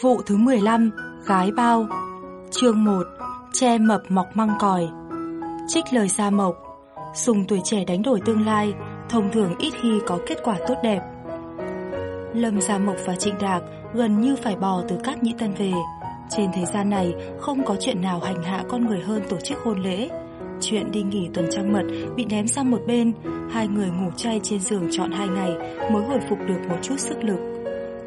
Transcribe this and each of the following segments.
Vụ thứ 15, Gái bao Chương 1, Che mập mọc măng còi. Trích lời Sa Mộc Dùng tuổi trẻ đánh đổi tương lai Thông thường ít khi có kết quả tốt đẹp. Lâm Gia Mộc và Trịnh Đạc gần như phải bò từ các nhĩ tân về. Trên thế gian này không có chuyện nào hành hạ con người hơn tổ chức hôn lễ. Chuyện đi nghỉ tuần trăng mật bị ném sang một bên Hai người ngủ chay trên giường trọn hai ngày mới hồi phục được một chút sức lực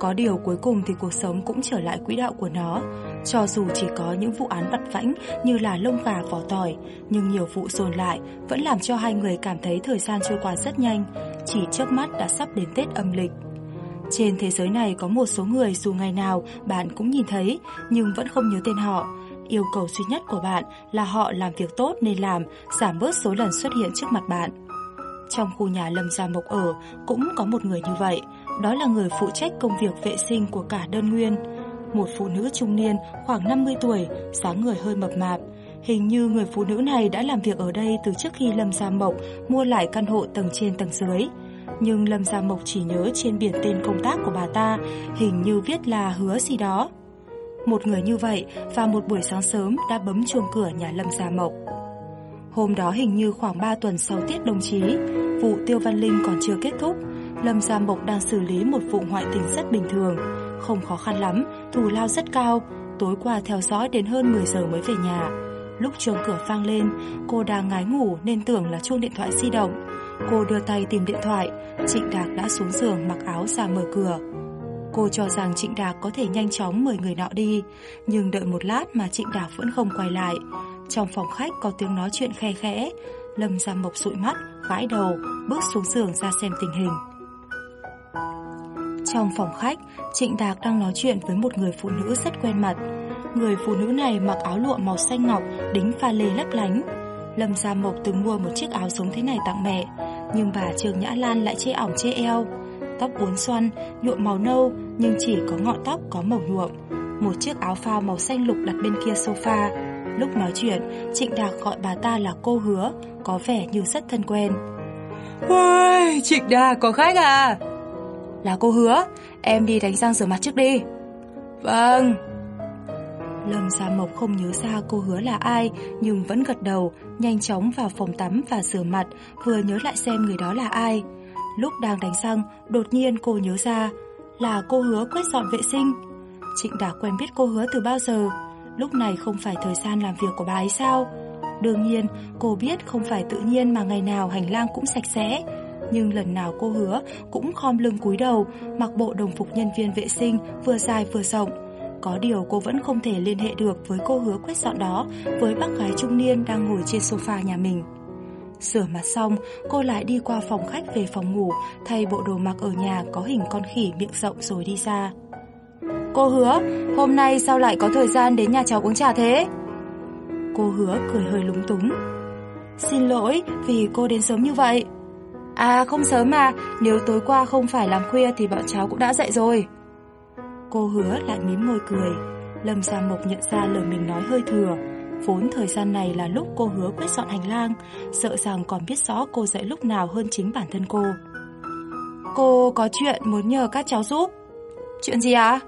có điều cuối cùng thì cuộc sống cũng trở lại quỹ đạo của nó. Cho dù chỉ có những vụ án vặt vãnh như là lông gà vỏ tỏi Nhưng nhiều vụ dồn lại vẫn làm cho hai người cảm thấy thời gian trôi qua rất nhanh Chỉ chớp mắt đã sắp đến Tết âm lịch. Trên thế giới này có một số người dù ngày nào bạn cũng nhìn thấy Nhưng vẫn không nhớ tên họ. Yêu cầu duy nhất của bạn là họ làm việc tốt nên làm Giảm bớt số lần xuất hiện trước mặt bạn. Trong khu nhà Lâm Gia Mộc ở cũng có một người như vậy, đó là người phụ trách công việc vệ sinh của cả đơn nguyên. Một phụ nữ trung niên khoảng 50 tuổi, dáng người hơi mập mạp. Hình như người phụ nữ này đã làm việc ở đây từ trước khi Lâm Gia Mộc mua lại căn hộ tầng trên tầng dưới. Nhưng Lâm Gia Mộc chỉ nhớ trên biển tên công tác của bà ta, hình như viết là hứa gì đó. Một người như vậy và một buổi sáng sớm đã bấm chuông cửa nhà Lâm Gia Mộc. Hôm đó hình như khoảng 3 tuần sau tiết đồng chí, vụ Tiêu Văn Linh còn chưa kết thúc. Lâm Gia Mộc đang xử lý một vụ ngoại tình rất bình thường. Không khó khăn lắm, thù lao rất cao. Tối qua theo dõi đến hơn 10 giờ mới về nhà. Lúc chuông cửa vang lên, cô đang ngái ngủ nên tưởng là chuông điện thoại di động. Cô đưa tay tìm điện thoại, Trịnh Đạc đã xuống giường mặc áo ra mở cửa. Cô cho rằng Trịnh Đạc có thể nhanh chóng mời người nọ đi, nhưng đợi một lát mà Trịnh Đạc vẫn không quay lại. Trong phòng khách có tiếng nói chuyện khe khẽ, Lâm Gia Mộc sụi mắt, gãi đầu, bước xuống giường ra xem tình hình. Trong phòng khách, Trịnh Đạc đang nói chuyện với một người phụ nữ rất quen mặt. Người phụ nữ này mặc áo lụa màu xanh ngọc, đính pha lê lấp lánh. Lâm Gia Mộc từng mua một chiếc áo giống thế này tặng mẹ, nhưng bà Trường Nhã Lan lại chê ỏng chê eo. Tóc uốn xoăn, nhuộm màu nâu, nhưng chỉ có ngọn tóc có màu nhuộm. Một chiếc áo phao màu xanh lục đặt bên kia sofa. Lúc nói chuyện, Trịnh Đạc gọi bà ta là cô hứa, có vẻ như rất thân quen. Ôi, Trịnh Đạc có khách à? Là cô hứa, em đi đánh răng rửa mặt trước đi. Vâng. Lâm Gia Mộc không nhớ ra cô hứa là ai, nhưng vẫn gật đầu, nhanh chóng vào phòng tắm và rửa mặt, vừa nhớ lại xem người đó là ai. Lúc đang đánh răng, đột nhiên cô nhớ ra, là cô hứa quét dọn vệ sinh. Trịnh đã quen biết cô hứa từ bao giờ, lúc này không phải thời gian làm việc của bà ấy sao? Đương nhiên, cô biết không phải tự nhiên mà ngày nào hành lang cũng sạch sẽ. Nhưng lần nào cô hứa cũng khom lưng cúi đầu, mặc bộ đồng phục nhân viên vệ sinh vừa dài vừa rộng. Có điều cô vẫn không thể liên hệ được với cô hứa quét dọn đó với bác gái trung niên đang ngồi trên sofa nhà mình. Sửa mặt xong, cô lại đi qua phòng khách về phòng ngủ, thay bộ đồ mặc ở nhà có hình con khỉ miệng rộng rồi đi ra. Cô hứa, hôm nay sao lại có thời gian đến nhà cháu uống trà thế? Cô hứa cười hơi lúng túng. Xin lỗi vì cô đến sớm như vậy. À không sớm mà, nếu tối qua không phải làm khuya thì bọn cháu cũng đã dậy rồi. Cô hứa lại mím môi cười. Lâm Gia Mộc nhận ra lời mình nói hơi thừa. Vốn thời gian này là lúc cô hứa quyết dọn hành lang, sợ rằng còn biết rõ cô dậy lúc nào hơn chính bản thân cô. Cô có chuyện muốn nhờ các cháu giúp. Chuyện gì ạ? À?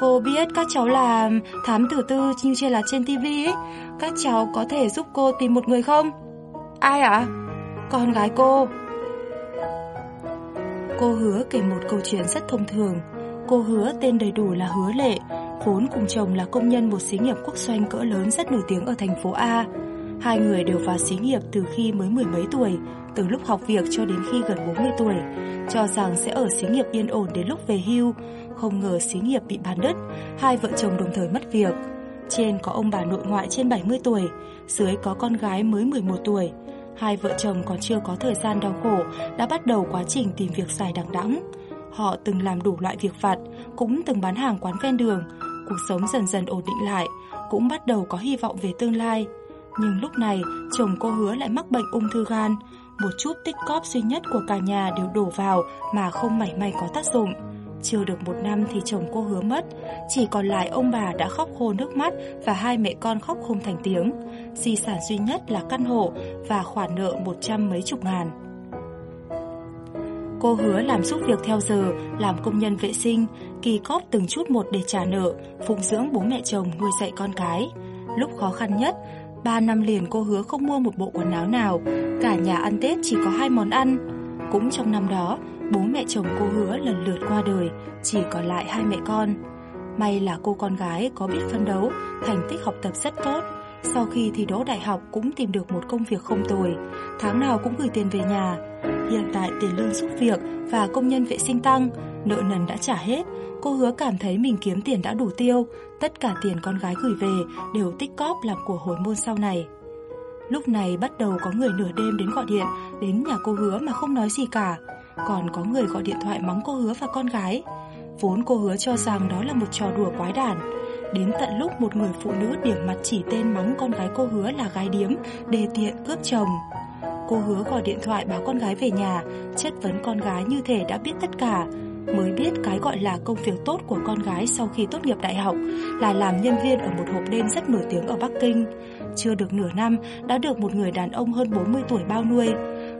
Cô biết các cháu là thám tử tư như trên là trên tivi ấy. Các cháu có thể giúp cô tìm một người không? Ai ạ? À? Con gái cô. Cô hứa kể một câu chuyện rất thông thường. Cô hứa tên đầy đủ là Hứa Lệ, vốn cùng chồng là công nhân một xí nghiệp quốc doanh cỡ lớn rất nổi tiếng ở thành phố A. Hai người đều vào xí nghiệp từ khi mới mười mấy tuổi, từ lúc học việc cho đến khi gần 40 tuổi, cho rằng sẽ ở xí nghiệp yên ổn đến lúc về hưu, không ngờ xí nghiệp bị bán đất, hai vợ chồng đồng thời mất việc. Trên có ông bà nội ngoại trên 70 tuổi, dưới có con gái mới 11 tuổi. Hai vợ chồng còn chưa có thời gian đau khổ đã bắt đầu quá trình tìm việc dài đằng đẵng. Họ từng làm đủ loại việc vặt, cũng từng bán hàng quán ven đường. Cuộc sống dần dần ổn định lại, cũng bắt đầu có hy vọng về tương lai. Nhưng lúc này, chồng cô hứa lại mắc bệnh ung thư gan. Một chút tích cóp duy nhất của cả nhà đều đổ vào mà không mảy may có tác dụng. Chưa được một năm thì chồng cô hứa mất, chỉ còn lại ông bà đã khóc khô nước mắt và hai mẹ con khóc không thành tiếng. Di sản duy nhất là căn hộ và khoản nợ một trăm mấy chục ngàn. Cô hứa làm giúp việc theo giờ, làm công nhân vệ sinh, kỳ cóp từng chút một để trả nợ, phụng dưỡng bố mẹ chồng nuôi dạy con cái. Lúc khó khăn nhất, ba năm liền cô hứa không mua một bộ quần áo nào, cả nhà ăn Tết chỉ có hai món ăn. Cũng trong năm đó, bố mẹ chồng cô hứa lần lượt qua đời, chỉ còn lại hai mẹ con. May là cô con gái có biết phân đấu, thành tích học tập rất tốt. Sau khi thi đỗ đại học cũng tìm được một công việc không tồi, tháng nào cũng gửi tiền về nhà. Hiện tại tiền lương giúp việc và công nhân vệ sinh tăng, nợ nần đã trả hết, cô hứa cảm thấy mình kiếm tiền đã đủ tiêu, tất cả tiền con gái gửi về đều tích cóp làm của hồi môn sau này. Lúc này bắt đầu có người nửa đêm đến gọi điện đến nhà cô hứa mà không nói gì cả, còn có người gọi điện thoại mắng cô hứa và con gái. Vốn cô hứa cho rằng đó là một trò đùa quái đản. Đến tận lúc một người phụ nữ điểm mặt chỉ tên mắng con gái cô hứa là gái điếm, đề tiện cướp chồng. Cô hứa gọi điện thoại báo con gái về nhà, chất vấn con gái như thể đã biết tất cả. Mới biết cái gọi là công việc tốt của con gái sau khi tốt nghiệp đại học là làm nhân viên ở một hộp đêm rất nổi tiếng ở Bắc Kinh. Chưa được nửa năm đã được một người đàn ông hơn 40 tuổi bao nuôi.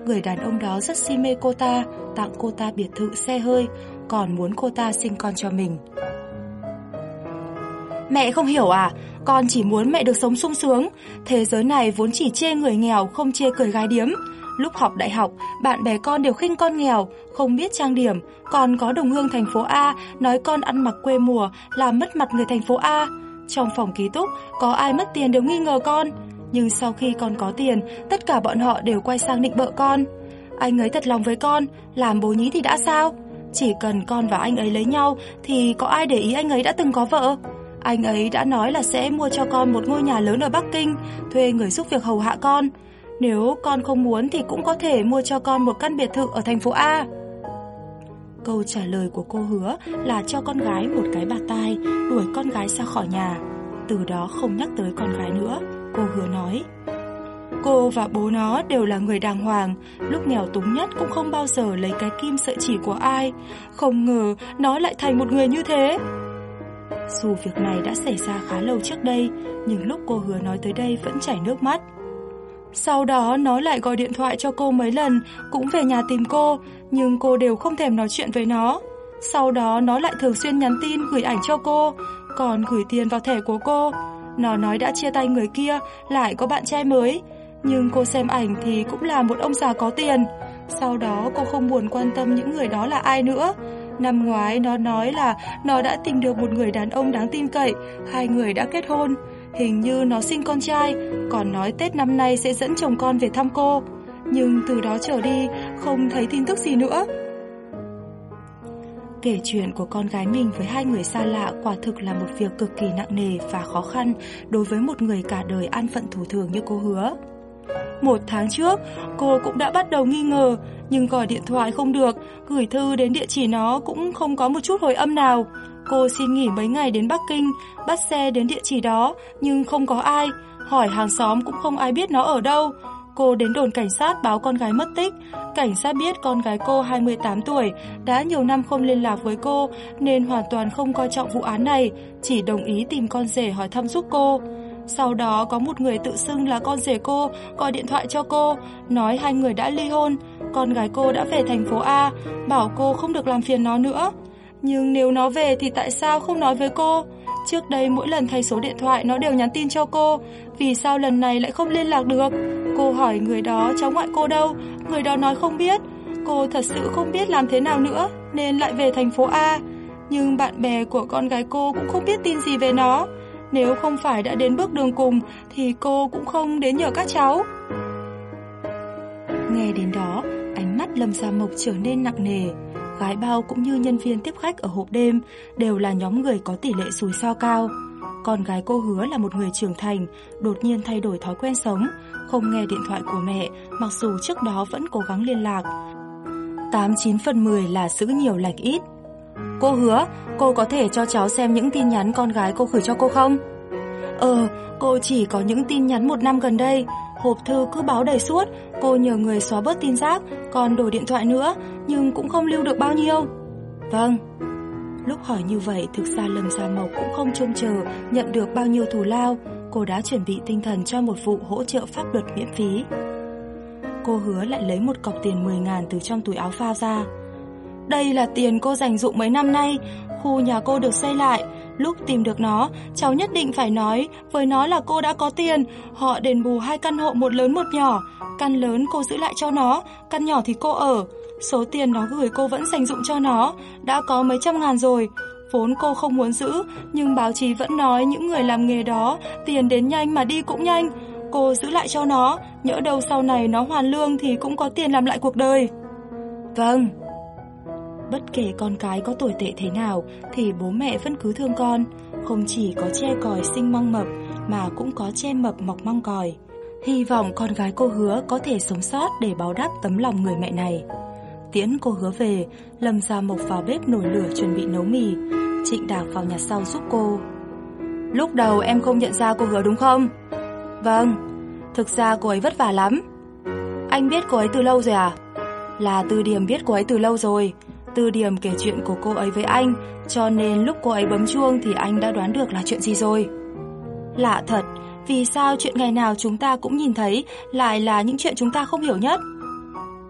Người đàn ông đó rất si mê cô ta, tặng cô ta biệt thự xe hơi, còn muốn cô ta sinh con cho mình. Mẹ không hiểu à, con chỉ muốn mẹ được sống sung sướng. Thế giới này vốn chỉ chê người nghèo, không chê cười gái điếm. Lúc học đại học, bạn bè con đều khinh con nghèo, không biết trang điểm. Còn có đồng hương thành phố A nói con ăn mặc quê mùa, làm mất mặt người thành phố A. Trong phòng ký túc, có ai mất tiền đều nghi ngờ con. Nhưng sau khi con có tiền, tất cả bọn họ đều quay sang định bợ con. Anh ấy thật lòng với con, làm bố nhí thì đã sao? Chỉ cần con và anh ấy lấy nhau thì có ai để ý anh ấy đã từng có vợ? Anh ấy đã nói là sẽ mua cho con một ngôi nhà lớn ở Bắc Kinh, thuê người giúp việc hầu hạ con. Nếu con không muốn thì cũng có thể mua cho con một căn biệt thự ở thành phố A. Câu trả lời của cô hứa là cho con gái một cái bạt tai, đuổi con gái ra khỏi nhà. Từ đó không nhắc tới con gái nữa, cô hứa nói. Cô và bố nó đều là người đàng hoàng, lúc nghèo túng nhất cũng không bao giờ lấy cái kim sợi chỉ của ai. Không ngờ nó lại thành một người như thế. Dù việc này đã xảy ra khá lâu trước đây, nhưng lúc cô hứa nói tới đây vẫn chảy nước mắt. Sau đó nó lại gọi điện thoại cho cô mấy lần, cũng về nhà tìm cô, nhưng cô đều không thèm nói chuyện với nó. Sau đó nó lại thường xuyên nhắn tin gửi ảnh cho cô, còn gửi tiền vào thẻ của cô. Nó nói đã chia tay người kia, lại có bạn trai mới. Nhưng cô xem ảnh thì cũng là một ông già có tiền. Sau đó cô không buồn quan tâm những người đó là ai nữa. Năm ngoái nó nói là nó đã tìm được một người đàn ông đáng tin cậy, hai người đã kết hôn. Hình như nó sinh con trai, còn nói Tết năm nay sẽ dẫn chồng con về thăm cô. Nhưng từ đó trở đi, không thấy tin tức gì nữa. Kể chuyện của con gái mình với hai người xa lạ quả thực là một việc cực kỳ nặng nề và khó khăn đối với một người cả đời an phận thủ thường như cô hứa. Một tháng trước, cô cũng đã bắt đầu nghi ngờ, nhưng gọi điện thoại không được, gửi thư đến địa chỉ nó cũng không có một chút hồi âm nào. Cô xin nghỉ mấy ngày đến Bắc Kinh, bắt xe đến địa chỉ đó, nhưng không có ai. Hỏi hàng xóm cũng không ai biết nó ở đâu. Cô đến đồn cảnh sát báo con gái mất tích. Cảnh sát biết con gái cô 28 tuổi, đã nhiều năm không liên lạc với cô, nên hoàn toàn không coi trọng vụ án này, chỉ đồng ý tìm con rể hỏi thăm giúp cô. Sau đó có một người tự xưng là con rể cô gọi điện thoại cho cô, nói hai người đã ly hôn, con gái cô đã về thành phố A, bảo cô không được làm phiền nó nữa. Nhưng nếu nó về thì tại sao không nói với cô? Trước đây mỗi lần thay số điện thoại nó đều nhắn tin cho cô, vì sao lần này lại không liên lạc được? Cô hỏi người đó cháu ngoại cô đâu, người đó nói không biết. Cô thật sự không biết làm thế nào nữa, nên lại về thành phố A. Nhưng bạn bè của con gái cô cũng không biết tin gì về nó. Nếu không phải đã đến bước đường cùng thì cô cũng không đến nhờ các cháu. Nghe đến đó, ánh mắt Lâm Gia Mộc trở nên nặng nề. Gái bao cũng như nhân viên tiếp khách ở hộp đêm đều là nhóm người có tỷ lệ rủi ro cao. Con gái cô hứa là một người trưởng thành, đột nhiên thay đổi thói quen sống, không nghe điện thoại của mẹ, mặc dù trước đó vẫn cố gắng liên lạc. 89 phần 10 là giữ nhiều lành ít. Cô hứa, cô có thể cho cháu xem những tin nhắn con gái cô gửi cho cô không? Ờ, cô chỉ có những tin nhắn một năm gần đây, hộp thư cứ báo đầy suốt, cô nhờ người xóa bớt tin rác, còn đổi điện thoại nữa, nhưng cũng không lưu được bao nhiêu. Vâng. Lúc hỏi như vậy, thực ra Lâm Gia Mộc cũng không trông chờ nhận được bao nhiêu thù lao, cô đã chuẩn bị tinh thần cho một vụ hỗ trợ pháp luật miễn phí. Cô hứa lại lấy một cọc tiền 10 ngàn từ trong túi áo phao ra. Đây là tiền cô dành dụng mấy năm nay, khu nhà cô được xây lại, lúc tìm được nó, cháu nhất định phải nói với nó là cô đã có tiền, họ đền bù hai căn hộ một lớn một nhỏ, căn lớn cô giữ lại cho nó, căn nhỏ thì cô ở. Số tiền nó gửi cô vẫn dành dụng cho nó, đã có mấy trăm ngàn rồi. Vốn cô không muốn giữ, nhưng báo chí vẫn nói những người làm nghề đó, tiền đến nhanh mà đi cũng nhanh. Cô giữ lại cho nó, nhỡ đâu sau này nó hoàn lương thì cũng có tiền làm lại cuộc đời. Vâng. Bất kể con cái có tuổi tệ thế nào thì bố mẹ vẫn cứ thương con. Không chỉ có che còi sinh măng mập mà cũng có che mập mọc măng còi. Hy vọng con gái cô hứa có thể sống sót để báo đáp tấm lòng người mẹ này. Tiễn cô hứa về, Lâm Gia Mộc vào bếp nổi lửa chuẩn bị nấu mì. Trịnh Đạc vào nhà sau giúp cô. Lúc đầu em không nhận ra cô hứa đúng không? Vâng, thực ra cô ấy vất vả lắm. Anh biết cô ấy từ lâu rồi à? Là Từ Điểm biết cô ấy từ lâu rồi. Từ Điểm kể chuyện của cô ấy với anh, cho nên lúc cô ấy bấm chuông thì anh đã đoán được là chuyện gì rồi. Lạ thật, vì sao chuyện ngày nào chúng ta cũng nhìn thấy lại là những chuyện chúng ta không hiểu nhất?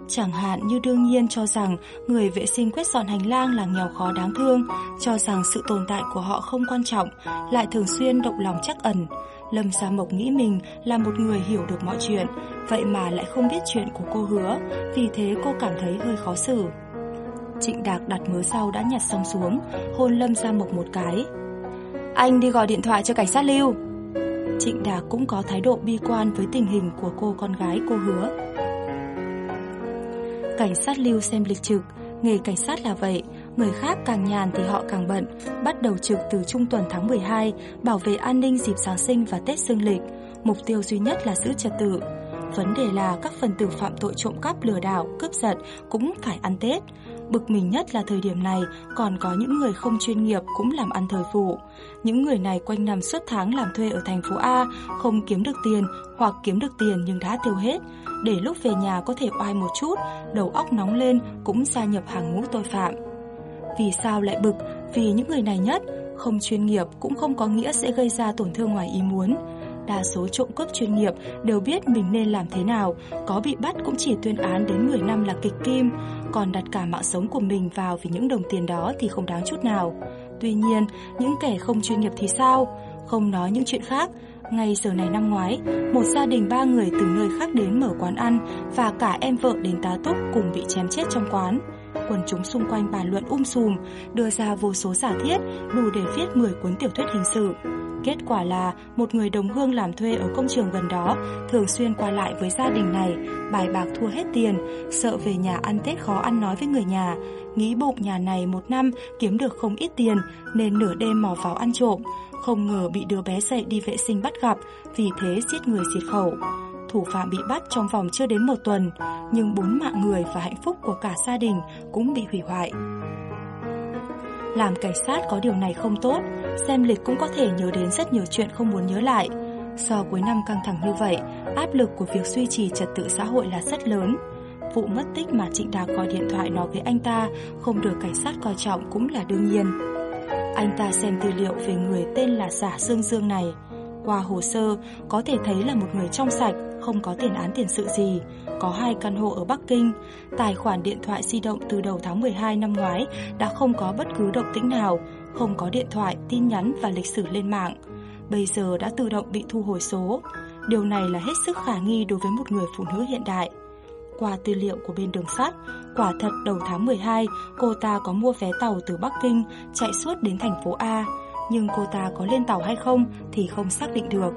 Chẳng hạn như đương nhiên cho rằng người vệ sinh quét dọn hành lang là nghèo khó đáng thương, cho rằng sự tồn tại của họ không quan trọng, lại thường xuyên động lòng chắc ẩn. Lâm Gia Mộc nghĩ mình là một người hiểu được mọi chuyện, vậy mà lại không biết chuyện của cô hứa, vì thế cô cảm thấy hơi khó xử. Trịnh Đạc đặt mớ sau đã nhặt xong xuống, hôn Lâm Gia Mộc một cái. Anh đi gọi điện thoại cho cảnh sát lưu. Trịnh Đạc cũng có thái độ bi quan với tình hình của cô con gái cô hứa. Cảnh sát lưu xem lịch trực, nghề cảnh sát là vậy, người khác càng nhàn thì họ càng bận, bắt đầu trực từ trung tuần tháng 12, bảo vệ an ninh dịp Giáng sinh và Tết dương lịch. Mục tiêu duy nhất là giữ trật tự. Vấn đề là các phần tử phạm tội trộm cắp lừa đảo, cướp giật cũng phải ăn Tết. Bực mình nhất là thời điểm này còn có những người không chuyên nghiệp cũng làm ăn thời vụ. Những người này quanh năm suốt tháng làm thuê ở thành phố A, không kiếm được tiền hoặc kiếm được tiền nhưng đã tiêu hết. Để lúc về nhà có thể oai một chút, đầu óc nóng lên cũng gia nhập hàng ngũ tội phạm. Vì sao lại bực? Vì những người này nhất, không chuyên nghiệp cũng không có nghĩa sẽ gây ra tổn thương ngoài ý muốn. Đa số trộm cướp chuyên nghiệp đều biết mình nên làm thế nào, có bị bắt cũng chỉ tuyên án đến 10 năm là kịch kim, còn đặt cả mạng sống của mình vào vì những đồng tiền đó thì không đáng chút nào. Tuy nhiên, những kẻ không chuyên nghiệp thì sao? Không nói những chuyện khác, ngay giờ này năm ngoái, một gia đình ba người từ nơi khác đến mở quán ăn và cả em vợ đến tá túc cùng bị chém chết trong quán. Quần chúng xung quanh bàn luận um sùm, đưa ra vô số giả thiết đủ để viết 10 cuốn tiểu thuyết hình sự. Kết quả là một người đồng hương làm thuê ở công trường gần đó, thường xuyên qua lại với gia đình này, bài bạc thua hết tiền, sợ về nhà ăn Tết khó ăn nói với người nhà, nghĩ bụng nhà này một năm kiếm được không ít tiền nên nửa đêm mò vào ăn trộm, không ngờ bị đứa bé dậy đi vệ sinh bắt gặp, vì thế giết người diệt khẩu. Thủ phạm bị bắt trong vòng chưa đến một tuần, nhưng bốn mạng người và hạnh phúc của cả gia đình cũng bị hủy hoại. Làm cảnh sát có điều này không tốt, xem lịch cũng có thể nhớ đến rất nhiều chuyện không muốn nhớ lại. do cuối năm căng thẳng như vậy, áp lực của việc duy trì trật tự xã hội là rất lớn. Vụ mất tích mà Trịnh Đạc gọi điện thoại nói với anh ta không được cảnh sát coi trọng cũng là đương nhiên. Anh ta xem tư liệu về người tên là Giả Dương Dương này. Qua hồ sơ, có thể thấy là một người trong sạch, không có tiền án tiền sự gì, có hai căn hộ ở Bắc Kinh. Tài khoản điện thoại di động từ đầu tháng 12 năm ngoái đã không có bất cứ động tĩnh nào, không có điện thoại, tin nhắn và lịch sử lên mạng. Bây giờ đã tự động bị thu hồi số. Điều này là hết sức khả nghi đối với một người phụ nữ hiện đại. Qua tư liệu của bên đường sắt, quả thật đầu tháng 12, cô ta có mua vé tàu từ Bắc Kinh chạy suốt đến thành phố A, nhưng cô ta có lên tàu hay không thì không xác định được.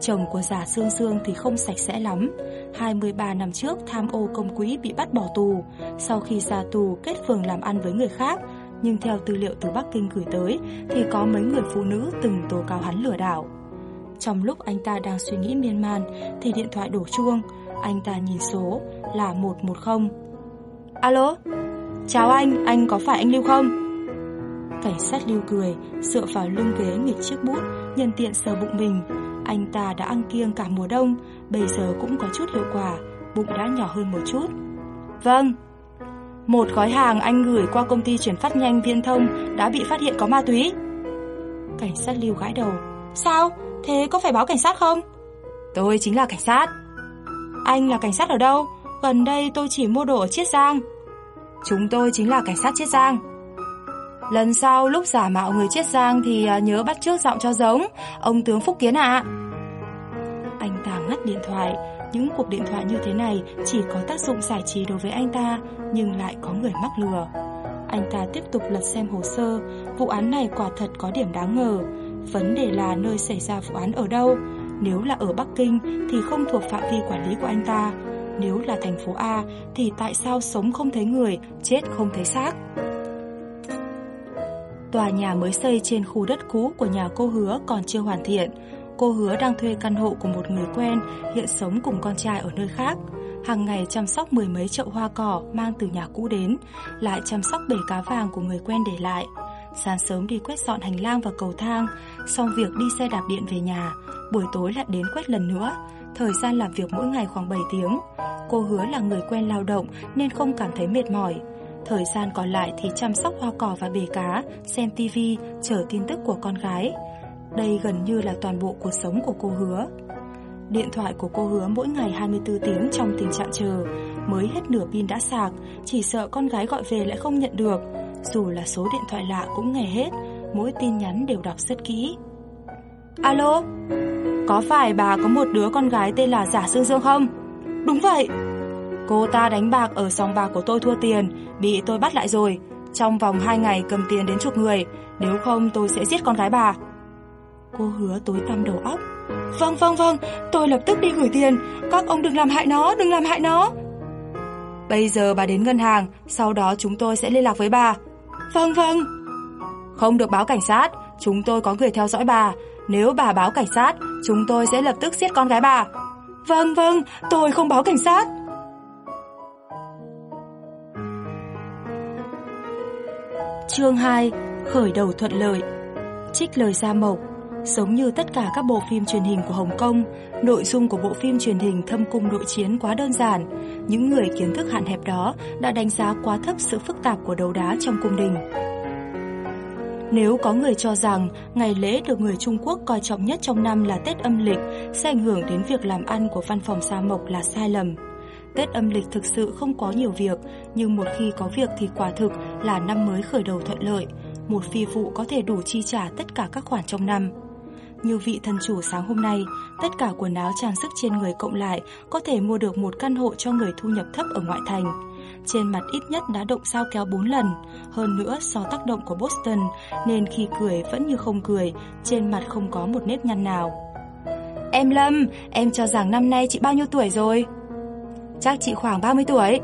Chồng của giả Sương Sương thì không sạch sẽ lắm. 23 năm trước tham ô công quỹ bị bắt bỏ tù, sau khi ra tù kết phường làm ăn với người khác, nhưng theo tư liệu từ Bắc Kinh gửi tới thì có mấy người phụ nữ từng tố cáo hắn lừa đảo. Trong lúc anh ta đang suy nghĩ miên man thì điện thoại đổ chuông, anh ta nhìn số là 110. Alo? Chào anh, anh có phải anh Lưu không? Cảnh sát Lưu cười, dựa vào lưng ghế nghịch chiếc bút, nhân tiện sờ bụng mình. Anh ta đã ăn kiêng cả mùa đông, bây giờ cũng có chút hiệu quả, bụng đã nhỏ hơn một chút. Vâng. Một gói hàng anh gửi qua công ty chuyển phát nhanh Viễn Thông đã bị phát hiện có ma túy. Cảnh sát Lưu gãi đầu. Sao? Thế có phải báo cảnh sát không? Tôi chính là cảnh sát. Anh là cảnh sát ở đâu? Gần đây tôi chỉ mua đồ ở Chiết Giang. Chúng tôi chính là cảnh sát Chiết Giang. Lần sau lúc giả mạo người Chiết Giang thì à, nhớ bắt trước giọng cho giống, ông tướng Phúc Kiến ạ. Anh ta ngắt điện thoại, những cuộc điện thoại như thế này chỉ có tác dụng giải trí đối với anh ta, nhưng lại có người mắc lừa. Anh ta tiếp tục lật xem hồ sơ, vụ án này quả thật có điểm đáng ngờ. Vấn đề là nơi xảy ra vụ án ở đâu, nếu là ở Bắc Kinh thì không thuộc phạm vi quản lý của anh ta, nếu là thành phố A thì tại sao sống không thấy người, chết không thấy xác? Tòa nhà mới xây trên khu đất cũ của nhà cô hứa còn chưa hoàn thiện. Cô hứa đang thuê căn hộ của một người quen, hiện sống cùng con trai ở nơi khác. Hàng ngày chăm sóc mười mấy chậu hoa cỏ mang từ nhà cũ đến, lại chăm sóc bể cá vàng của người quen để lại. Sáng sớm đi quét dọn hành lang và cầu thang, xong việc đi xe đạp điện về nhà, buổi tối lại đến quét lần nữa. Thời gian làm việc mỗi ngày khoảng 7 tiếng. Cô hứa là người quen lao động nên không cảm thấy mệt mỏi. Thời gian còn lại thì chăm sóc hoa cỏ và bể cá, xem tivi, chờ tin tức của con gái. Đây gần như là toàn bộ cuộc sống của cô hứa. Điện thoại của cô hứa mỗi ngày 24 tiếng trong tình trạng chờ, mới hết nửa pin đã sạc, chỉ sợ con gái gọi về lại không nhận được. Dù là số điện thoại lạ cũng nghe hết, mỗi tin nhắn đều đọc rất kỹ. Alo, có phải bà có một đứa con gái tên là Giả Dương Dương không? Đúng vậy. Cô ta đánh bạc ở sòng bạc của tôi thua tiền, bị tôi bắt lại rồi. Trong vòng 2 ngày cầm tiền đến chục người, nếu không tôi sẽ giết con gái bà. Cô hứa tối tăm đầu óc. Vâng vâng vâng, tôi lập tức đi gửi tiền, các ông đừng làm hại nó, đừng làm hại nó. Bây giờ bà đến ngân hàng, sau đó chúng tôi sẽ liên lạc với bà. Vâng vâng. Không được báo cảnh sát, chúng tôi có người theo dõi bà. Nếu bà báo cảnh sát, chúng tôi sẽ lập tức giết con gái bà. Vâng vâng, tôi không báo cảnh sát. Chương 2 Khởi đầu thuận lợi Trích lời Gia Mộc Giống như tất cả các bộ phim truyền hình của Hồng Kông, nội dung của bộ phim truyền hình Thâm Cung Nội Chiến quá đơn giản. Những người kiến thức hạn hẹp đó đã đánh giá quá thấp sự phức tạp của đấu đá trong cung đình. Nếu có người cho rằng ngày lễ được người Trung Quốc coi trọng nhất trong năm là Tết âm lịch sẽ ảnh hưởng đến việc làm ăn của văn phòng Sa Mộc là sai lầm. Tết âm lịch thực sự không có nhiều việc, nhưng một khi có việc thì quả thực là năm mới khởi đầu thuận lợi. Một phi vụ có thể đủ chi trả tất cả các khoản trong năm. Như vị thần chủ sáng hôm nay, tất cả quần áo trang sức trên người cộng lại có thể mua được một căn hộ cho người thu nhập thấp ở ngoại thành. Trên mặt ít nhất đã động sao kéo 4 lần, hơn nữa do tác động của Boston nên khi cười vẫn như không cười, trên mặt không có một nếp nhăn nào. Em Lâm, em cho rằng năm nay chị bao nhiêu tuổi rồi? Chắc chị khoảng 30 tuổi.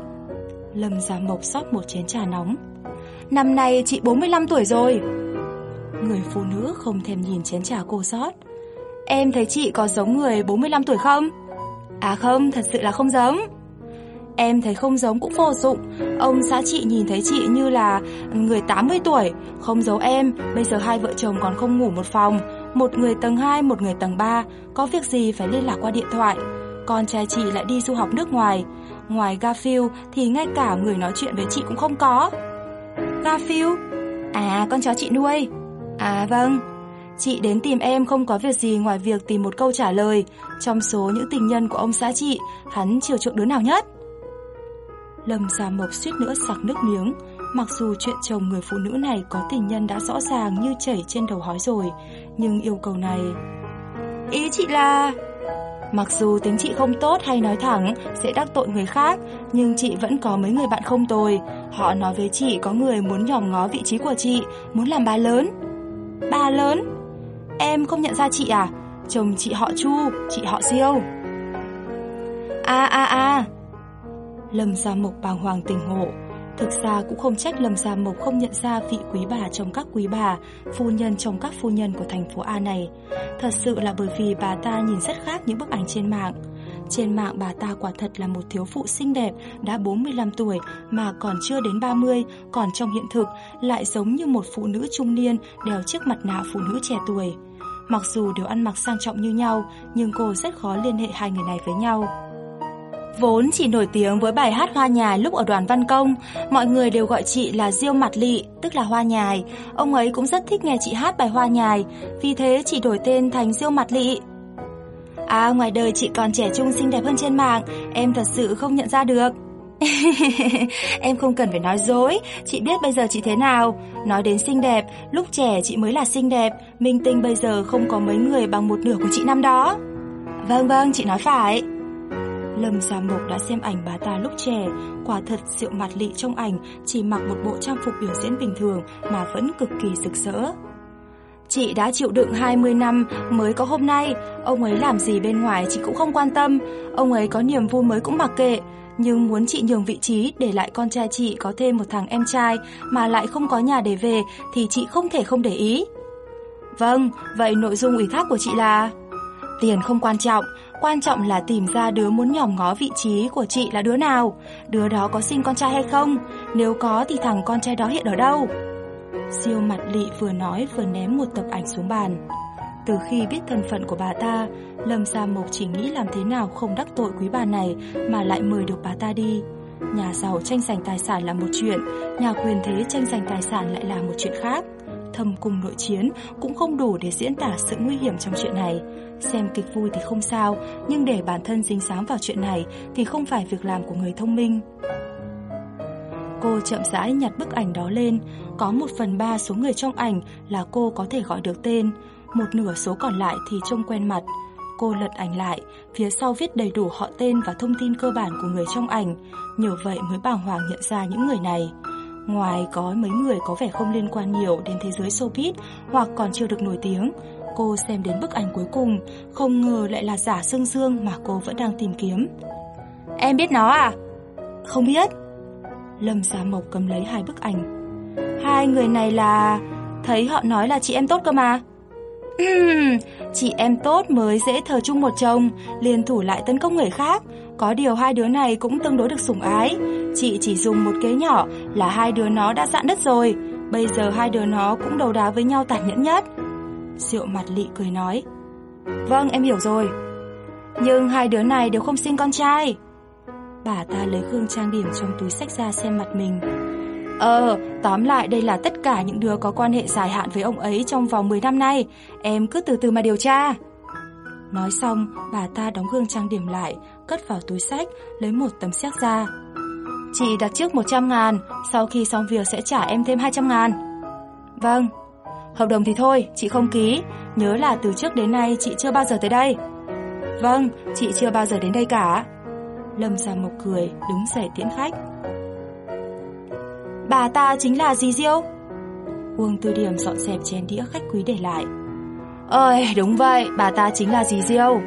Lâm Gia Mộc rót một chén trà nóng. Năm nay chị 45 tuổi rồi. Người phụ nữ không thèm nhìn chén trà cô rót. Em thấy chị có giống người 45 tuổi không? À không, thật sự là không giống. Em thấy không giống cũng vô dụng Ông xã chị nhìn thấy chị như là người 80 tuổi Không giấu em Bây giờ hai vợ chồng còn không ngủ một phòng Một người tầng 2, một người tầng 3 Có việc gì phải liên lạc qua điện thoại Con trai chị lại đi du học nước ngoài Ngoài Garfield thì ngay cả người nói chuyện với chị cũng không có Garfield? À con chó chị nuôi À vâng Chị đến tìm em không có việc gì ngoài việc tìm một câu trả lời Trong số những tình nhân của ông xã chị Hắn chiều chuộng đứa nào nhất? Lâm Gia Mộc suýt nữa sặc nước miếng Mặc dù chuyện chồng người phụ nữ này có tình nhân đã rõ ràng như chảy trên đầu hói rồi Nhưng yêu cầu này Ý chị là... Mặc dù tính chị không tốt hay nói thẳng sẽ đắc tội người khác, nhưng chị vẫn có mấy người bạn không tồi. Họ nói với chị có người muốn nhòm ngó vị trí của chị, muốn làm bà lớn. Bà lớn? Em không nhận ra chị à? Chồng chị họ Chu, chị họ Siêu. À à à, Lâm Gia Mộc bàng hoàng tỉnh ngộ. Thực ra cũng không trách Lâm Gia Mộc không nhận ra vị quý bà trong các quý bà, phu nhân trong các phu nhân của thành phố A này. Thật sự là bởi vì bà ta nhìn rất khác những bức ảnh trên mạng. Trên mạng bà ta quả thật là một thiếu phụ xinh đẹp, đã 45 tuổi mà còn chưa đến 30, còn trong hiện thực lại giống như một phụ nữ trung niên đeo chiếc mặt nạ phụ nữ trẻ tuổi. Mặc dù đều ăn mặc sang trọng như nhau, nhưng cô rất khó liên hệ hai người này với nhau. Vốn chỉ nổi tiếng với bài hát Hoa Nhài lúc ở đoàn văn công, mọi người đều gọi chị là Diêu Mặt Lị, tức là Hoa Nhài. Ông ấy cũng rất thích nghe chị hát bài Hoa Nhài, vì thế chị đổi tên thành Diêu Mặt Lị. À, ngoài đời chị còn trẻ trung xinh đẹp hơn trên mạng, em thật sự không nhận ra được. em không cần phải nói dối, chị biết bây giờ chị thế nào. Nói đến xinh đẹp, lúc trẻ chị mới là xinh đẹp, minh tinh bây giờ không có mấy người bằng một nửa của chị năm đó. Vâng vâng, chị nói phải. Lâm Gia Mộc đã xem ảnh bà ta lúc trẻ, quả thật rượu mặt lị trong ảnh chỉ mặc một bộ trang phục biểu diễn bình thường mà vẫn cực kỳ rực rỡ. Chị đã chịu đựng 20 năm mới có hôm nay, ông ấy làm gì bên ngoài chị cũng không quan tâm, ông ấy có niềm vui mới cũng mặc kệ, nhưng muốn chị nhường vị trí để lại con trai chị có thêm một thằng em trai mà lại không có nhà để về thì chị không thể không để ý. Vâng, vậy nội dung ủy thác của chị là... Tiền không quan trọng, quan trọng là tìm ra đứa muốn nhòm ngó vị trí của chị là đứa nào, đứa đó có sinh con trai hay không, nếu có thì thằng con trai đó hiện ở đâu. Siêu mặt lị vừa nói vừa ném một tập ảnh xuống bàn. Từ khi biết thân phận của bà ta, Lâm Gia Mộc chỉ nghĩ làm thế nào không đắc tội quý bà này mà lại mời được bà ta đi. Nhà giàu tranh giành tài sản là một chuyện, nhà quyền thế tranh giành tài sản lại là một chuyện khác. Thâm cung nội chiến cũng không đủ để diễn tả sự nguy hiểm trong chuyện này. Xem kịch vui thì không sao, nhưng để bản thân dính dáng vào chuyện này thì không phải việc làm của người thông minh. Cô chậm rãi nhặt bức ảnh đó lên, có một phần ba số người trong ảnh là cô có thể gọi được tên, một nửa số còn lại thì trông quen mặt. Cô lật ảnh lại, phía sau viết đầy đủ họ tên và thông tin cơ bản của người trong ảnh, nhờ vậy mới bàng hoàng nhận ra những người này. Ngoài có mấy người có vẻ không liên quan nhiều đến thế giới showbiz hoặc còn chưa được nổi tiếng, cô xem đến bức ảnh cuối cùng, không ngờ lại là giả Sương Dương mà cô vẫn đang tìm kiếm. Em biết nó à? Không biết. Lâm Gia Mộc cầm lấy hai bức ảnh. Hai người này là... Thấy họ nói là chị em tốt cơ mà. chị em tốt mới dễ thờ chung một chồng, liền thủ lại tấn công người khác. Có điều hai đứa này cũng tương đối được sủng ái. Chị chỉ dùng một kế nhỏ là hai đứa nó đã dạn đất rồi. Bây giờ hai đứa nó cũng đầu đá với nhau tàn nhẫn nhất. Diệu mặt lị cười nói. Vâng, em hiểu rồi. Nhưng hai đứa này đều không sinh con trai. Bà ta lấy gương trang điểm trong túi sách ra xem mặt mình. Ờ, tóm lại đây là tất cả những đứa có quan hệ dài hạn với ông ấy trong vòng 10 năm nay. Em cứ từ từ mà điều tra. Nói xong, bà ta đóng gương trang điểm lại, cất vào túi sách, lấy một tấm séc ra. Chị đặt trước 100 ngàn, sau khi xong việc sẽ trả em thêm 200 ngàn. Vâng. Hợp đồng thì thôi, chị không ký. Nhớ là từ trước đến nay chị chưa bao giờ tới đây. Vâng, chị chưa bao giờ đến đây cả. Lâm Gia Mộc cười, đứng dậy tiễn khách. Bà ta chính là dì Diêu? Uông Tư Điểm dọn dẹp chén đĩa khách quý để lại. Ơi, đúng vậy, bà ta chính là dì Diêu.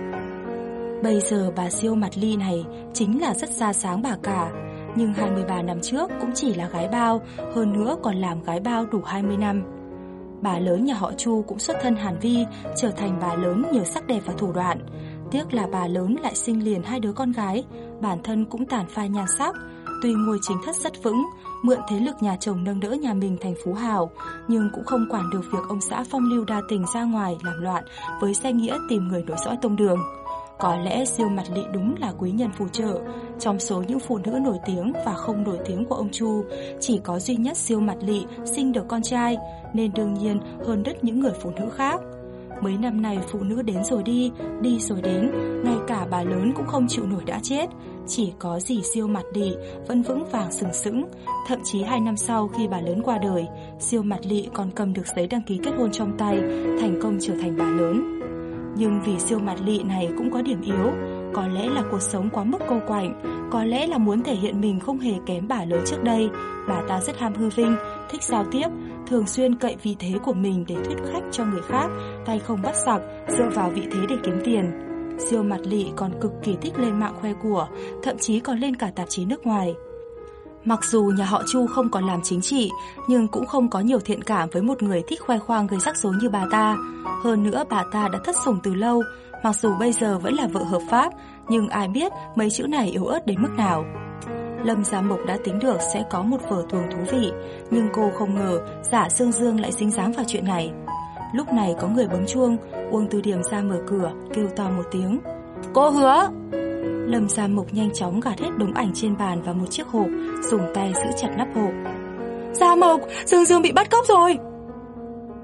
Bây giờ bà siêu mặt ly này chính là rất xa sáng bà cả, nhưng 23 năm trước cũng chỉ là gái bao, hơn nữa còn làm gái bao đủ 20 năm. Bà lớn nhà họ Chu cũng xuất thân Hàn Vi, trở thành bà lớn nhiều sắc đẹp và thủ đoạn. Tiếc là bà lớn lại sinh liền hai đứa con gái, bản thân cũng tàn phai nhan sắc, tuy ngôi chính thất rất vững, mượn thế lực nhà chồng nâng đỡ nhà mình thành phú hào, nhưng cũng không quản được việc ông xã phong lưu đa tình ra ngoài làm loạn với xe nghĩa tìm người nối dõi tông đường. Có lẽ siêu mặt lị đúng là quý nhân phù trợ. Trong số những phụ nữ nổi tiếng và không nổi tiếng của ông Chu, chỉ có duy nhất siêu mặt lị sinh được con trai, nên đương nhiên hơn rất những người phụ nữ khác. Mấy năm này phụ nữ đến rồi đi, đi rồi đến, ngay cả bà lớn cũng không chịu nổi đã chết. Chỉ có dì siêu mặt lị vẫn vững vàng sừng sững. Thậm chí hai năm sau khi bà lớn qua đời, siêu mặt lị còn cầm được giấy đăng ký kết hôn trong tay, thành công trở thành bà lớn. Nhưng vì siêu mặt lị này cũng có điểm yếu, có lẽ là cuộc sống quá mức cô quạnh, có lẽ là muốn thể hiện mình không hề kém bà lớn trước đây. Bà ta rất ham hư vinh, thích giao tiếp, thường xuyên cậy vị thế của mình để thuyết khách cho người khác, tay không bắt sặc, dựa vào vị thế để kiếm tiền. Siêu mặt lị còn cực kỳ thích lên mạng khoe của, thậm chí còn lên cả tạp chí nước ngoài. Mặc dù nhà họ Chu không còn làm chính trị, nhưng cũng không có nhiều thiện cảm với một người thích khoe khoang gây rắc rối như bà ta. Hơn nữa bà ta đã thất sủng từ lâu, mặc dù bây giờ vẫn là vợ hợp pháp, nhưng ai biết mấy chữ này yếu ớt đến mức nào. Lâm Gia Mộc đã tính được sẽ có một vở tuồng thú vị, nhưng cô không ngờ giả Dương Dương lại dính dáng vào chuyện này. Lúc này có người bấm chuông, Uông Tư Điểm ra mở cửa, kêu to một tiếng. Cô hứa! Lâm Gia Mộc nhanh chóng gạt hết đống ảnh trên bàn vào một chiếc hộp, dùng tay giữ chặt nắp hộp. Gia Mộc, Dương Dương bị bắt cóc rồi!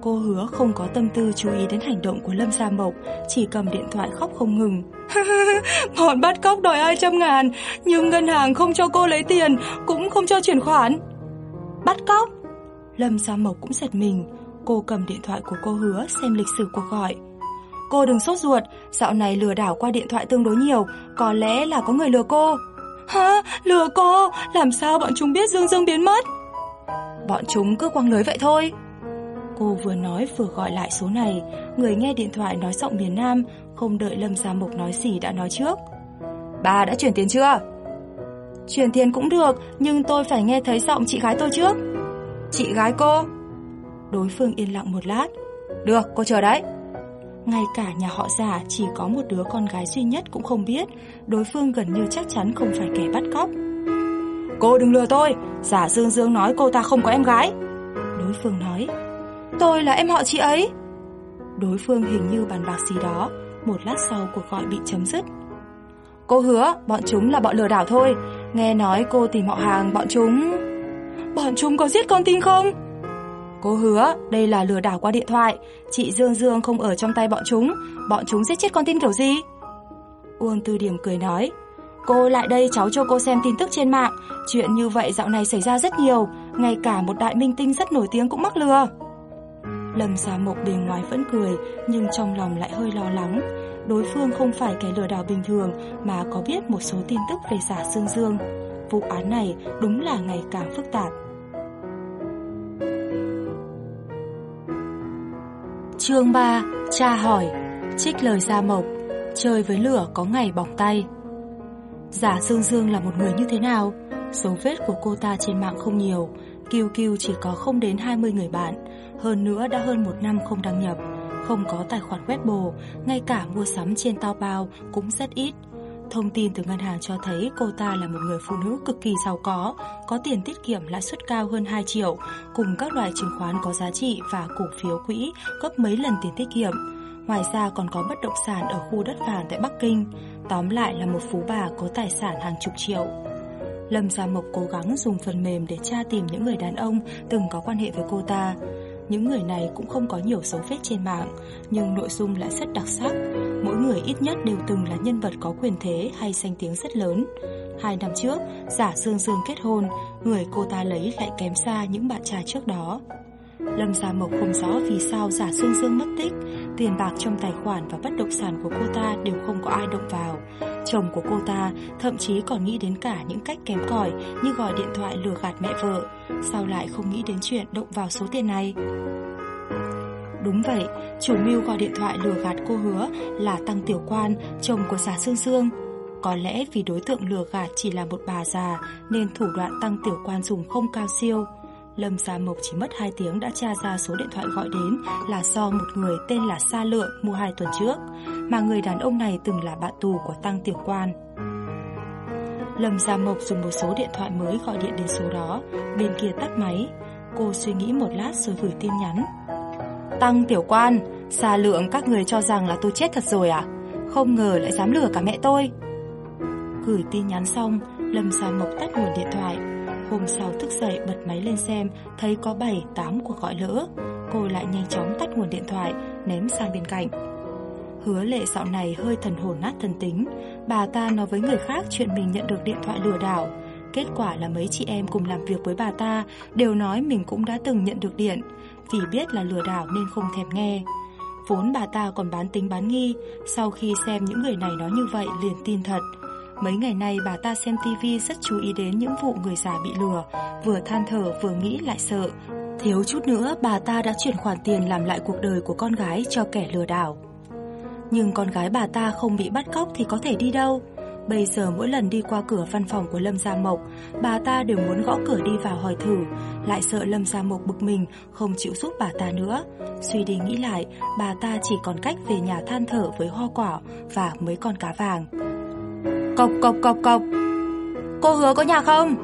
Cô hứa không có tâm tư chú ý đến hành động của Lâm Gia Mộc, chỉ cầm điện thoại khóc không ngừng. Bọn bắt cóc đòi 200 ngàn, nhưng ngân hàng không cho cô lấy tiền, cũng không cho chuyển khoản. Bắt cóc? Lâm Gia Mộc cũng giật mình, cô cầm điện thoại của cô hứa xem lịch sử cuộc gọi. Cô đừng sốt ruột, dạo này lừa đảo qua điện thoại tương đối nhiều, có lẽ là có người lừa cô. Hả? Lừa cô? Làm sao bọn chúng biết Dương Dương biến mất? Bọn chúng cứ quăng lưới vậy thôi. Cô vừa nói vừa gọi lại số này, người nghe điện thoại nói giọng miền Nam, không đợi Lâm Gia Mộc nói gì đã nói trước. Bà đã chuyển tiền chưa? Chuyển tiền cũng được, nhưng tôi phải nghe thấy giọng chị gái tôi trước. Chị gái cô? Đối phương yên lặng một lát. Được, cô chờ đấy. Ngay cả nhà họ già chỉ có một đứa con gái duy nhất cũng không biết, đối phương gần như chắc chắn không phải kẻ bắt cóc. Cô đừng lừa tôi, giả Dương Dương nói cô ta không có em gái. Đối phương nói, tôi là em họ chị ấy. Đối phương hình như bàn bạc gì đó, một lát sau cuộc gọi bị chấm dứt. Cô hứa, bọn chúng là bọn lừa đảo thôi, nghe nói cô tìm họ hàng bọn chúng... Bọn chúng có giết con tin không? Cô hứa, đây là lừa đảo qua điện thoại, chị Dương Dương không ở trong tay bọn chúng, bọn chúng giết chết con tin kiểu gì? Uông Tư Điểm cười nói, cô lại đây cháu cho cô xem tin tức trên mạng, chuyện như vậy dạo này xảy ra rất nhiều, ngay cả một đại minh tinh rất nổi tiếng cũng mắc lừa. Lâm Gia Mộc bề ngoài vẫn cười, nhưng trong lòng lại hơi lo lắng. Đối phương không phải kẻ lừa đảo bình thường mà có biết một số tin tức về giả Dương Dương. Vụ án này đúng là ngày càng phức tạp. Chương 3 Cha hỏi, Trích lời Gia Mộc, Chơi với lửa có ngày bỏng tay Giả Dương Dương là một người như thế nào? Dấu vết của cô ta trên mạng không nhiều Kiêu Kiêu chỉ có không đến 20 người bạn, Hơn nữa đã hơn một năm không đăng nhập, Không có tài khoản Weibo, Ngay cả mua sắm trên Taobao cũng rất ít Thông tin từ ngân hàng cho thấy cô ta là một người phụ nữ cực kỳ giàu có, có tiền tiết kiệm lãi suất cao hơn 2 triệu, cùng các loại chứng khoán có giá trị và cổ phiếu quỹ gấp mấy lần tiền tiết kiệm. Ngoài ra còn có bất động sản ở khu đất vàng tại Bắc Kinh, tóm lại là một phú bà có tài sản hàng chục triệu. Lâm Gia Mộc cố gắng dùng phần mềm để tra tìm những người đàn ông từng có quan hệ với cô ta. Những người này cũng không có nhiều dấu vết trên mạng, nhưng nội dung lại rất đặc sắc. Mỗi người ít nhất đều từng là nhân vật có quyền thế hay danh tiếng rất lớn. Hai năm trước, giả Dương Dương kết hôn, người cô ta lấy lại kém xa những bạn trai trước đó. Lâm Gia Mộc không rõ vì sao giả Dương Dương mất tích, tiền bạc trong tài khoản và bất động sản của cô ta đều không có ai động vào. Chồng của cô ta thậm chí còn nghĩ đến cả những cách kém cỏi như gọi điện thoại lừa gạt mẹ vợ, sao lại không nghĩ đến chuyện động vào số tiền này? Đúng vậy, chủ mưu gọi điện thoại lừa gạt cô hứa là Tăng Tiểu Quan, chồng của giả xương Dương. Có lẽ vì đối tượng lừa gạt chỉ là một bà già nên thủ đoạn Tăng Tiểu Quan dùng không cao siêu. Lâm Gia Mộc chỉ mất 2 tiếng đã tra ra số điện thoại gọi đến là do một người tên là Sa Lượng mua 2 tuần trước, mà người đàn ông này từng là bạn tù của Tăng Tiểu Quan. Lâm Gia Mộc dùng một số điện thoại mới gọi điện đến số đó, bên kia tắt máy. Cô suy nghĩ một lát rồi gửi tin nhắn. Tăng Tiểu Quan, Sa Lượng các người cho rằng là tôi chết thật rồi à? Không ngờ lại dám lừa cả mẹ tôi. Gửi tin nhắn xong, Lâm Gia Mộc tắt nguồn điện thoại, Hôm sau thức dậy bật máy lên xem, Thấy có 7-8 cuộc gọi lỡ. Cô lại nhanh chóng tắt nguồn điện thoại, Ném sang bên cạnh. Hứa lệ dạo này hơi thần hồn nát thần tính. Bà ta nói với người khác chuyện mình nhận được điện thoại lừa đảo. Kết quả là mấy chị em cùng làm việc với bà ta Đều nói mình cũng đã từng nhận được điện. Vì biết là lừa đảo nên không thèm nghe. Vốn bà ta còn bán tính bán nghi, Sau khi xem những người này nói như vậy liền tin thật. Mấy ngày nay bà ta xem tivi rất chú ý đến những vụ người già bị lừa, vừa than thở vừa nghĩ lại sợ. Thiếu chút nữa bà ta đã chuyển khoản tiền làm lại cuộc đời của con gái cho kẻ lừa đảo. Nhưng con gái bà ta không bị bắt cóc thì có thể đi đâu? Bây giờ mỗi lần đi qua cửa văn phòng của Lâm Gia Mộc, bà ta đều muốn gõ cửa đi vào hỏi thử, lại sợ Lâm Gia Mộc bực mình, không chịu giúp bà ta nữa. Suy đi nghĩ lại, bà ta chỉ còn cách về nhà than thở với hoa quả và mấy con cá vàng. Cộc cộc cộc cộc Cô hứa có nhà không?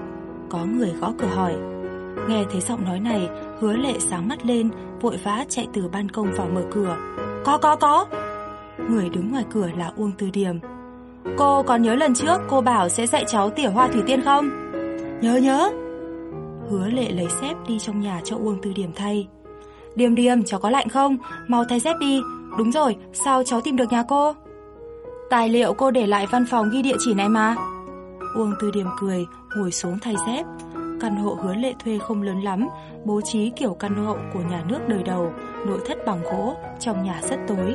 Có người gõ cửa hỏi. Nghe thấy giọng nói này, hứa lệ sáng mắt lên, vội vã chạy từ ban công vào mở cửa. Có có có. Người đứng ngoài cửa là Uông Tư Điểm. Cô còn nhớ lần trước cô bảo sẽ dạy cháu tỉa hoa thủy tiên không? Nhớ nhớ. Hứa lệ lấy xếp đi trong nhà cho Uông Tư Điểm thay. Điềm điềm, cháu có lạnh không? Mau thay dép đi. Đúng rồi, sao cháu tìm được nhà cô? Tài liệu cô để lại văn phòng ghi địa chỉ này mà. Uông Tư Điểm cười, ngồi xuống thay dép. Căn hộ hứa lệ thuê không lớn lắm, bố trí kiểu căn hộ của nhà nước đời đầu, nội thất bằng gỗ, trong nhà rất tối.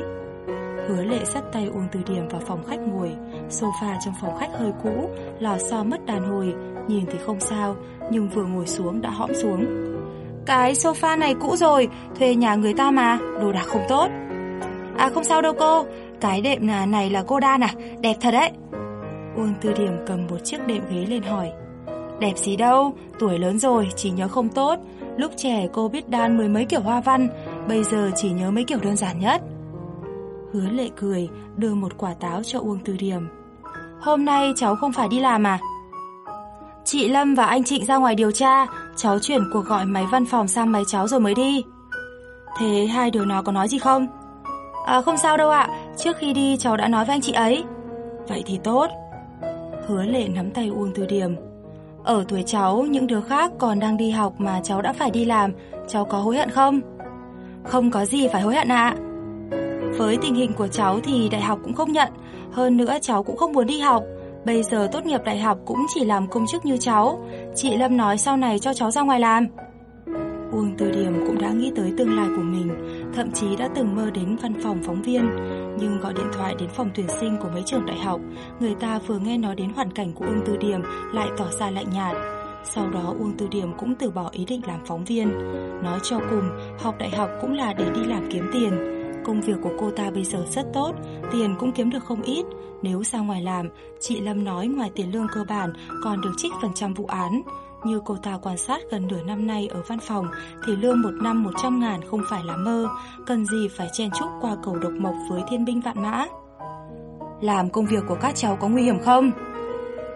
Hứa lệ sắt tay Uông Từ Điểm vào phòng khách ngồi Sofa trong phòng khách hơi cũ Lò xo mất đàn hồi Nhìn thì không sao Nhưng vừa ngồi xuống đã hõm xuống Cái sofa này cũ rồi Thuê nhà người ta mà Đồ đạc không tốt À không sao đâu cô cái đệm à, này là cô đan à Đẹp thật đấy Uông Tư Điểm cầm một chiếc đệm ghế lên hỏi Đẹp gì đâu Tuổi lớn rồi chỉ nhớ không tốt Lúc trẻ cô biết đan mười mấy kiểu hoa văn Bây giờ chỉ nhớ mấy kiểu đơn giản nhất Hứa lệ cười, đưa một quả táo cho Uông tư Điểm. Hôm nay cháu không phải đi làm à? Chị Lâm và anh Trịnh ra ngoài điều tra, cháu chuyển cuộc gọi máy văn phòng sang máy cháu rồi mới đi. Thế hai đứa nó có nói gì không? À không sao đâu ạ, trước khi đi cháu đã nói với anh chị ấy. Vậy thì tốt. Hứa lệ nắm tay Uông Từ Điểm. Ở tuổi cháu, những đứa khác còn đang đi học mà cháu đã phải đi làm, cháu có hối hận không? Không có gì phải hối hận ạ. Với tình hình của cháu thì đại học cũng không nhận, hơn nữa cháu cũng không muốn đi học. Bây giờ tốt nghiệp đại học cũng chỉ làm công chức như cháu. Chị Lâm nói sau này cho cháu ra ngoài làm. Uông Từ Điểm cũng đã nghĩ tới tương lai của mình, thậm chí đã từng mơ đến văn phòng phóng viên. Nhưng gọi điện thoại đến phòng tuyển sinh của mấy trường đại học, người ta vừa nghe nói đến hoàn cảnh của Uông Tư Điểm lại tỏ ra lạnh nhạt. Sau đó Uông Tư Điểm cũng từ bỏ ý định làm phóng viên. Nói cho cùng, học đại học cũng là để đi làm kiếm tiền. Công việc của cô ta bây giờ rất tốt, tiền cũng kiếm được không ít. Nếu ra ngoài làm, chị Lâm nói ngoài tiền lương cơ bản còn được trích phần trăm vụ án. Như cô ta quan sát gần nửa năm nay ở văn phòng thì lương một năm 100 ngàn không phải là mơ, cần gì phải chen chúc qua cầu độc mộc với thiên binh vạn mã. Làm công việc của các cháu có nguy hiểm không?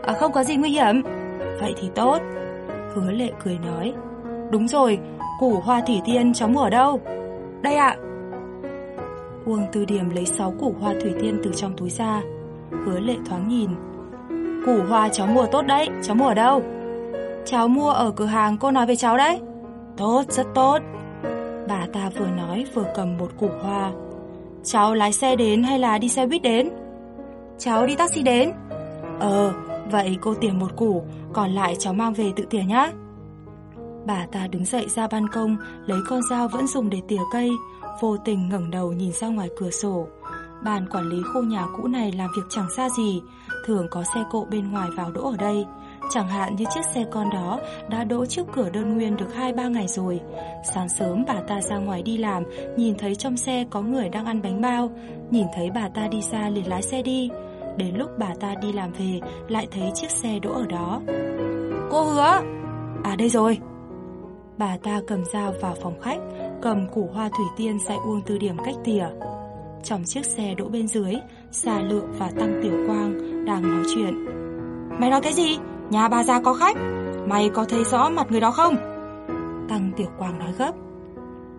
À không có gì nguy hiểm. Vậy thì tốt. Hứa lệ cười nói. Đúng rồi, củ hoa thủy tiên cháu mua ở đâu? Đây ạ. Uông Tư Điểm lấy 6 củ hoa thủy tiên từ trong túi ra. Hứa lệ thoáng nhìn. Củ hoa cháu mua tốt đấy, cháu mua ở đâu? Cháu mua ở cửa hàng cô nói với cháu đấy. Tốt, rất tốt. Bà ta vừa nói vừa cầm một củ hoa. Cháu lái xe đến hay là đi xe buýt đến? Cháu đi taxi đến. Ờ, vậy cô tỉa một củ, còn lại cháu mang về tự tỉa nhá. Bà ta đứng dậy ra ban công, lấy con dao vẫn dùng để tỉa cây, vô tình ngẩng đầu nhìn ra ngoài cửa sổ. Bàn quản lý khu nhà cũ này làm việc chẳng xa gì, thường có xe cộ bên ngoài vào đỗ ở đây. Chẳng hạn như chiếc xe con đó đã đỗ trước cửa đơn nguyên được 2-3 ngày rồi. Sáng sớm bà ta ra ngoài đi làm, nhìn thấy trong xe có người đang ăn bánh bao, nhìn thấy bà ta đi xa liền lái xe đi. Đến lúc bà ta đi làm về, lại thấy chiếc xe đỗ ở đó. Cô hứa! À đây rồi! Bà ta cầm dao vào phòng khách, cầm củ hoa thủy tiên dạy Uông Tư Điểm cách tỉa. Trong chiếc xe đỗ bên dưới, Xà Lượng và Tăng Tiểu Quang đang nói chuyện. Mày nói cái gì? Nhà bà già có khách. Mày có thấy rõ mặt người đó không? Tăng Tiểu Quang nói gấp.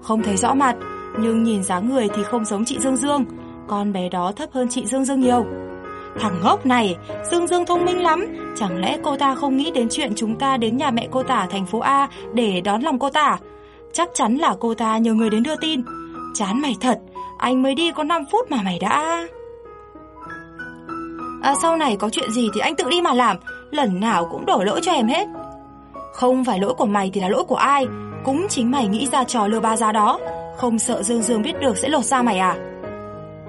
Không thấy rõ mặt, nhưng nhìn dáng người thì không giống chị Dương Dương. Con bé đó thấp hơn chị Dương Dương nhiều. Thằng ngốc này, Dương Dương thông minh lắm, chẳng lẽ cô ta không nghĩ đến chuyện chúng ta đến nhà mẹ cô ta thành phố A để đón lòng cô ta? Chắc chắn là cô ta nhờ người đến đưa tin. Chán mày thật, anh mới đi có 5 phút mà mày đã... À, sau này có chuyện gì thì anh tự đi mà làm, lần nào cũng đổ lỗi cho em hết. Không phải lỗi của mày thì là lỗi của ai, cũng chính mày nghĩ ra trò lừa ba giá đó, không sợ Dương Dương biết được sẽ lột ra mày à?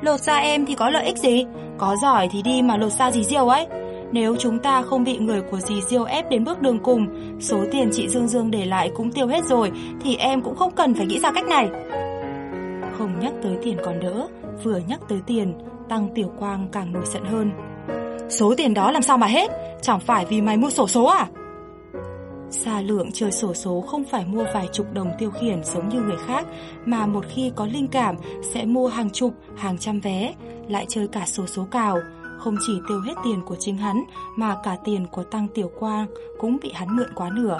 Lột ra em thì có lợi ích gì? Có giỏi thì đi mà lột ra gì Diêu ấy. Nếu chúng ta không bị người của dì Diêu ép đến bước đường cùng, số tiền chị Dương Dương để lại cũng tiêu hết rồi, thì em cũng không cần phải nghĩ ra cách này. Không nhắc tới tiền còn đỡ, vừa nhắc tới tiền, Tăng Tiểu Quang càng nổi giận hơn. Số tiền đó làm sao mà hết? Chẳng phải vì mày mua sổ số à? Xa lượng chơi sổ số không phải mua vài chục đồng tiêu khiển giống như người khác, mà một khi có linh cảm sẽ mua hàng chục, hàng trăm vé, lại chơi cả sổ số cào. Không chỉ tiêu hết tiền của chính hắn, mà cả tiền của Tăng Tiểu Quang cũng bị hắn mượn quá nửa.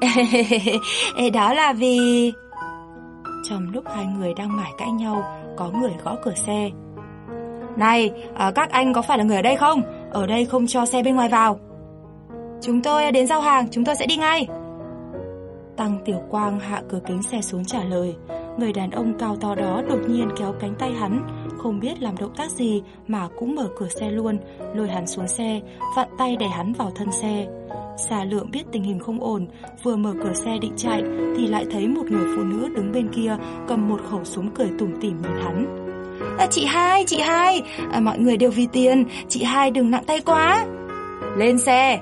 Đó là vì... Trong lúc hai người đang mải cãi nhau, có người gõ cửa xe. Này, à, các anh có phải là người ở đây không? Ở đây không cho xe bên ngoài vào. Chúng tôi đến giao hàng, chúng tôi sẽ đi ngay. Tăng Tiểu Quang hạ cửa kính xe xuống trả lời. Người đàn ông cao to đó đột nhiên kéo cánh tay hắn, không biết làm động tác gì mà cũng mở cửa xe luôn, lôi hắn xuống xe, vặn tay đẩy hắn vào thân xe. Xà lượng biết tình hình không ổn, vừa mở cửa xe định chạy thì lại thấy một người phụ nữ đứng bên kia cầm một khẩu súng cười tủm tỉm nhìn hắn. À, chị hai, chị hai, à, mọi người đều vì tiền, chị hai đừng nặng tay quá. Lên xe.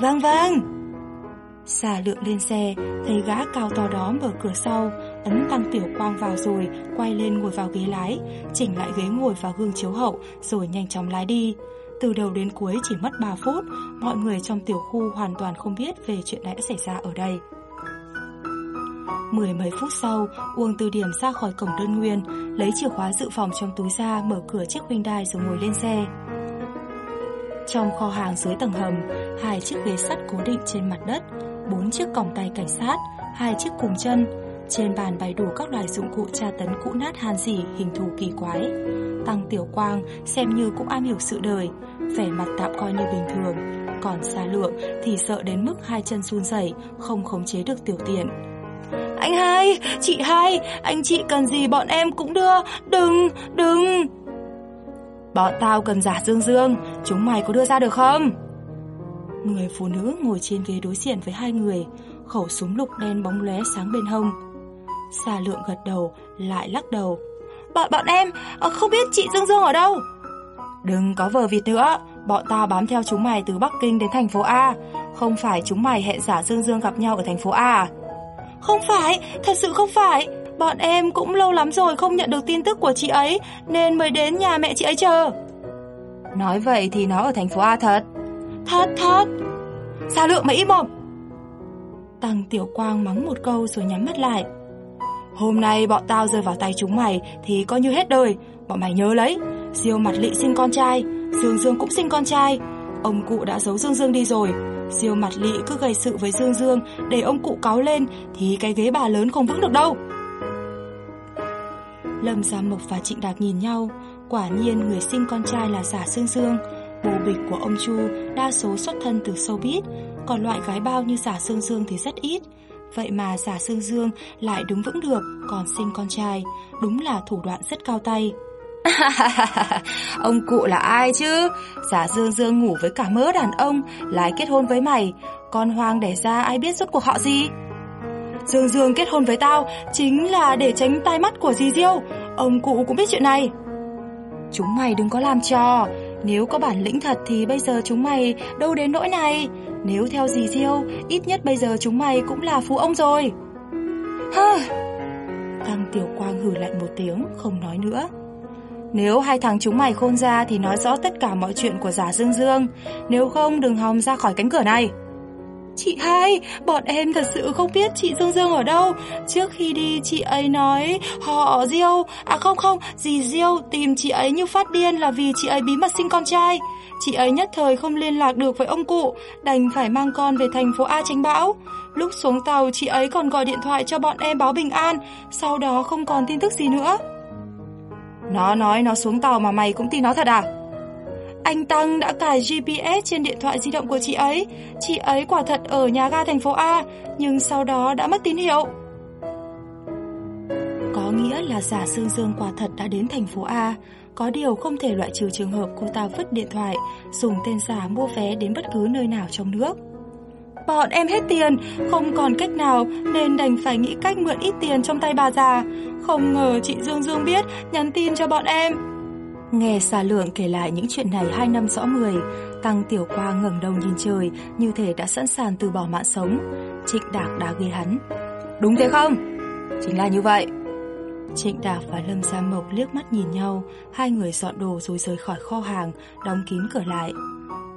Vâng vâng. Xà lượng lên xe, thấy gã cao to đó mở cửa sau, ấn tăng tiểu quang vào rồi, quay lên ngồi vào ghế lái, chỉnh lại ghế ngồi vào gương chiếu hậu, rồi nhanh chóng lái đi. Từ đầu đến cuối chỉ mất 3 phút, mọi người trong tiểu khu hoàn toàn không biết về chuyện đã xảy ra ở đây. Mười mấy phút sau, Uông Từ Điểm ra khỏi cổng đơn nguyên, lấy chìa khóa dự phòng trong túi ra, mở cửa chiếc Hyundai rồi ngồi lên xe. Trong kho hàng dưới tầng hầm, hai chiếc ghế sắt cố định trên mặt đất, bốn chiếc còng tay cảnh sát, hai chiếc cùng chân. Trên bàn bày đủ các loại dụng cụ tra tấn cũ nát han dỉ hình thù kỳ quái. Tăng Tiểu Quang xem như cũng am hiểu sự đời, vẻ mặt tạm coi như bình thường, còn xa lượng thì sợ đến mức hai chân run rẩy, không khống chế được tiểu tiện. Anh hai, chị hai, anh chị cần gì bọn em cũng đưa, đừng, đừng. Bọn tao cần giả dương dương, chúng mày có đưa ra được không? Người phụ nữ ngồi trên ghế đối diện với hai người, khẩu súng lục đen bóng lóe sáng bên hông. Xà lượng gật đầu, lại lắc đầu. Bọn bọn em ờ, không biết chị Dương Dương ở đâu. Đừng có vờ vịt nữa, bọn tao bám theo chúng mày từ Bắc Kinh đến thành phố A. Không phải chúng mày hẹn giả Dương Dương gặp nhau ở thành phố A à? Không phải, thật sự không phải. Bọn em cũng lâu lắm rồi không nhận được tin tức của chị ấy Nên mới đến nhà mẹ chị ấy chờ. Nói vậy thì nó ở thành phố A thật. Thật thật. Xa lượng mày im mồm Tăng Tiểu Quang mắng một câu rồi nhắm mắt lại. Hôm nay bọn tao rơi vào tay chúng mày Thì coi như hết đời. Bọn mày nhớ lấy Diêu mặt lị sinh con trai Dương Dương cũng sinh con trai. Ông cụ đã giấu Dương Dương đi rồi Diêu mặt lị cứ gây sự với Dương Dương Để ông cụ cáo lên Thì cái ghế bà lớn không vững được đâu Lâm Gia Mộc và Trịnh Đạc nhìn nhau, quả nhiên người sinh con trai là giả dương Dương. Bồ bịch của ông Chu đa số xuất thân từ showbiz, còn loại gái bao như giả dương Dương thì rất ít. Vậy mà giả dương Dương lại đứng vững được, còn sinh con trai, đúng là thủ đoạn rất cao tay. ông cụ là ai chứ? Giả Dương Dương ngủ với cả mớ đàn ông, lại kết hôn với mày, con hoang đẻ ra ai biết rốt cuộc họ gì? Dương Dương kết hôn với tao chính là để tránh tai mắt của dì Diêu. Ông cụ cũng biết chuyện này. Chúng mày đừng có làm trò. Nếu có bản lĩnh thật thì bây giờ chúng mày đâu đến nỗi này. Nếu theo dì Diêu, ít nhất bây giờ chúng mày cũng là phú ông rồi. Hơ. Tăng Tiểu Quang hử lạnh một tiếng, không nói nữa. Nếu hai thằng chúng mày khôn ra thì nói rõ tất cả mọi chuyện của giả Dương Dương. Nếu không đừng hòng ra khỏi cánh cửa này. Chị hai, bọn em thật sự không biết chị Dương Dương ở đâu. Trước khi đi chị ấy nói họ Diêu, à không không, dì Diêu tìm chị ấy như phát điên là vì chị ấy bí mật sinh con trai. Chị ấy nhất thời không liên lạc được với ông cụ, đành phải mang con về thành phố A tránh bão. Lúc xuống tàu chị ấy còn gọi điện thoại cho bọn em báo bình an, sau đó không còn tin tức gì nữa. Nó nói nó xuống tàu mà mày cũng tin nó thật à? Anh Tăng đã cài GPS trên điện thoại di động của chị ấy. Chị ấy quả thật ở nhà ga thành phố A, nhưng sau đó đã mất tín hiệu. Có nghĩa là giả Sương Dương quả thật đã đến thành phố A, có điều không thể loại trừ trường hợp cô ta vứt điện thoại, dùng tên giả mua vé đến bất cứ nơi nào trong nước. Bọn em hết tiền, không còn cách nào nên đành phải nghĩ cách mượn ít tiền trong tay bà già. Không ngờ chị Dương Dương biết, nhắn tin cho bọn em. Nghe xà lượng kể lại những chuyện này hai năm rõ người, Tăng Tiểu Qua ngẩng đầu nhìn trời như thể đã sẵn sàng từ bỏ mạng sống. Trịnh Đạc đã ghê hắn. Đúng thế không? Chính là như vậy. Trịnh Đạc và Lâm Gia Mộc liếc mắt nhìn nhau, hai người dọn đồ rồi rời khỏi kho hàng, đóng kín cửa lại.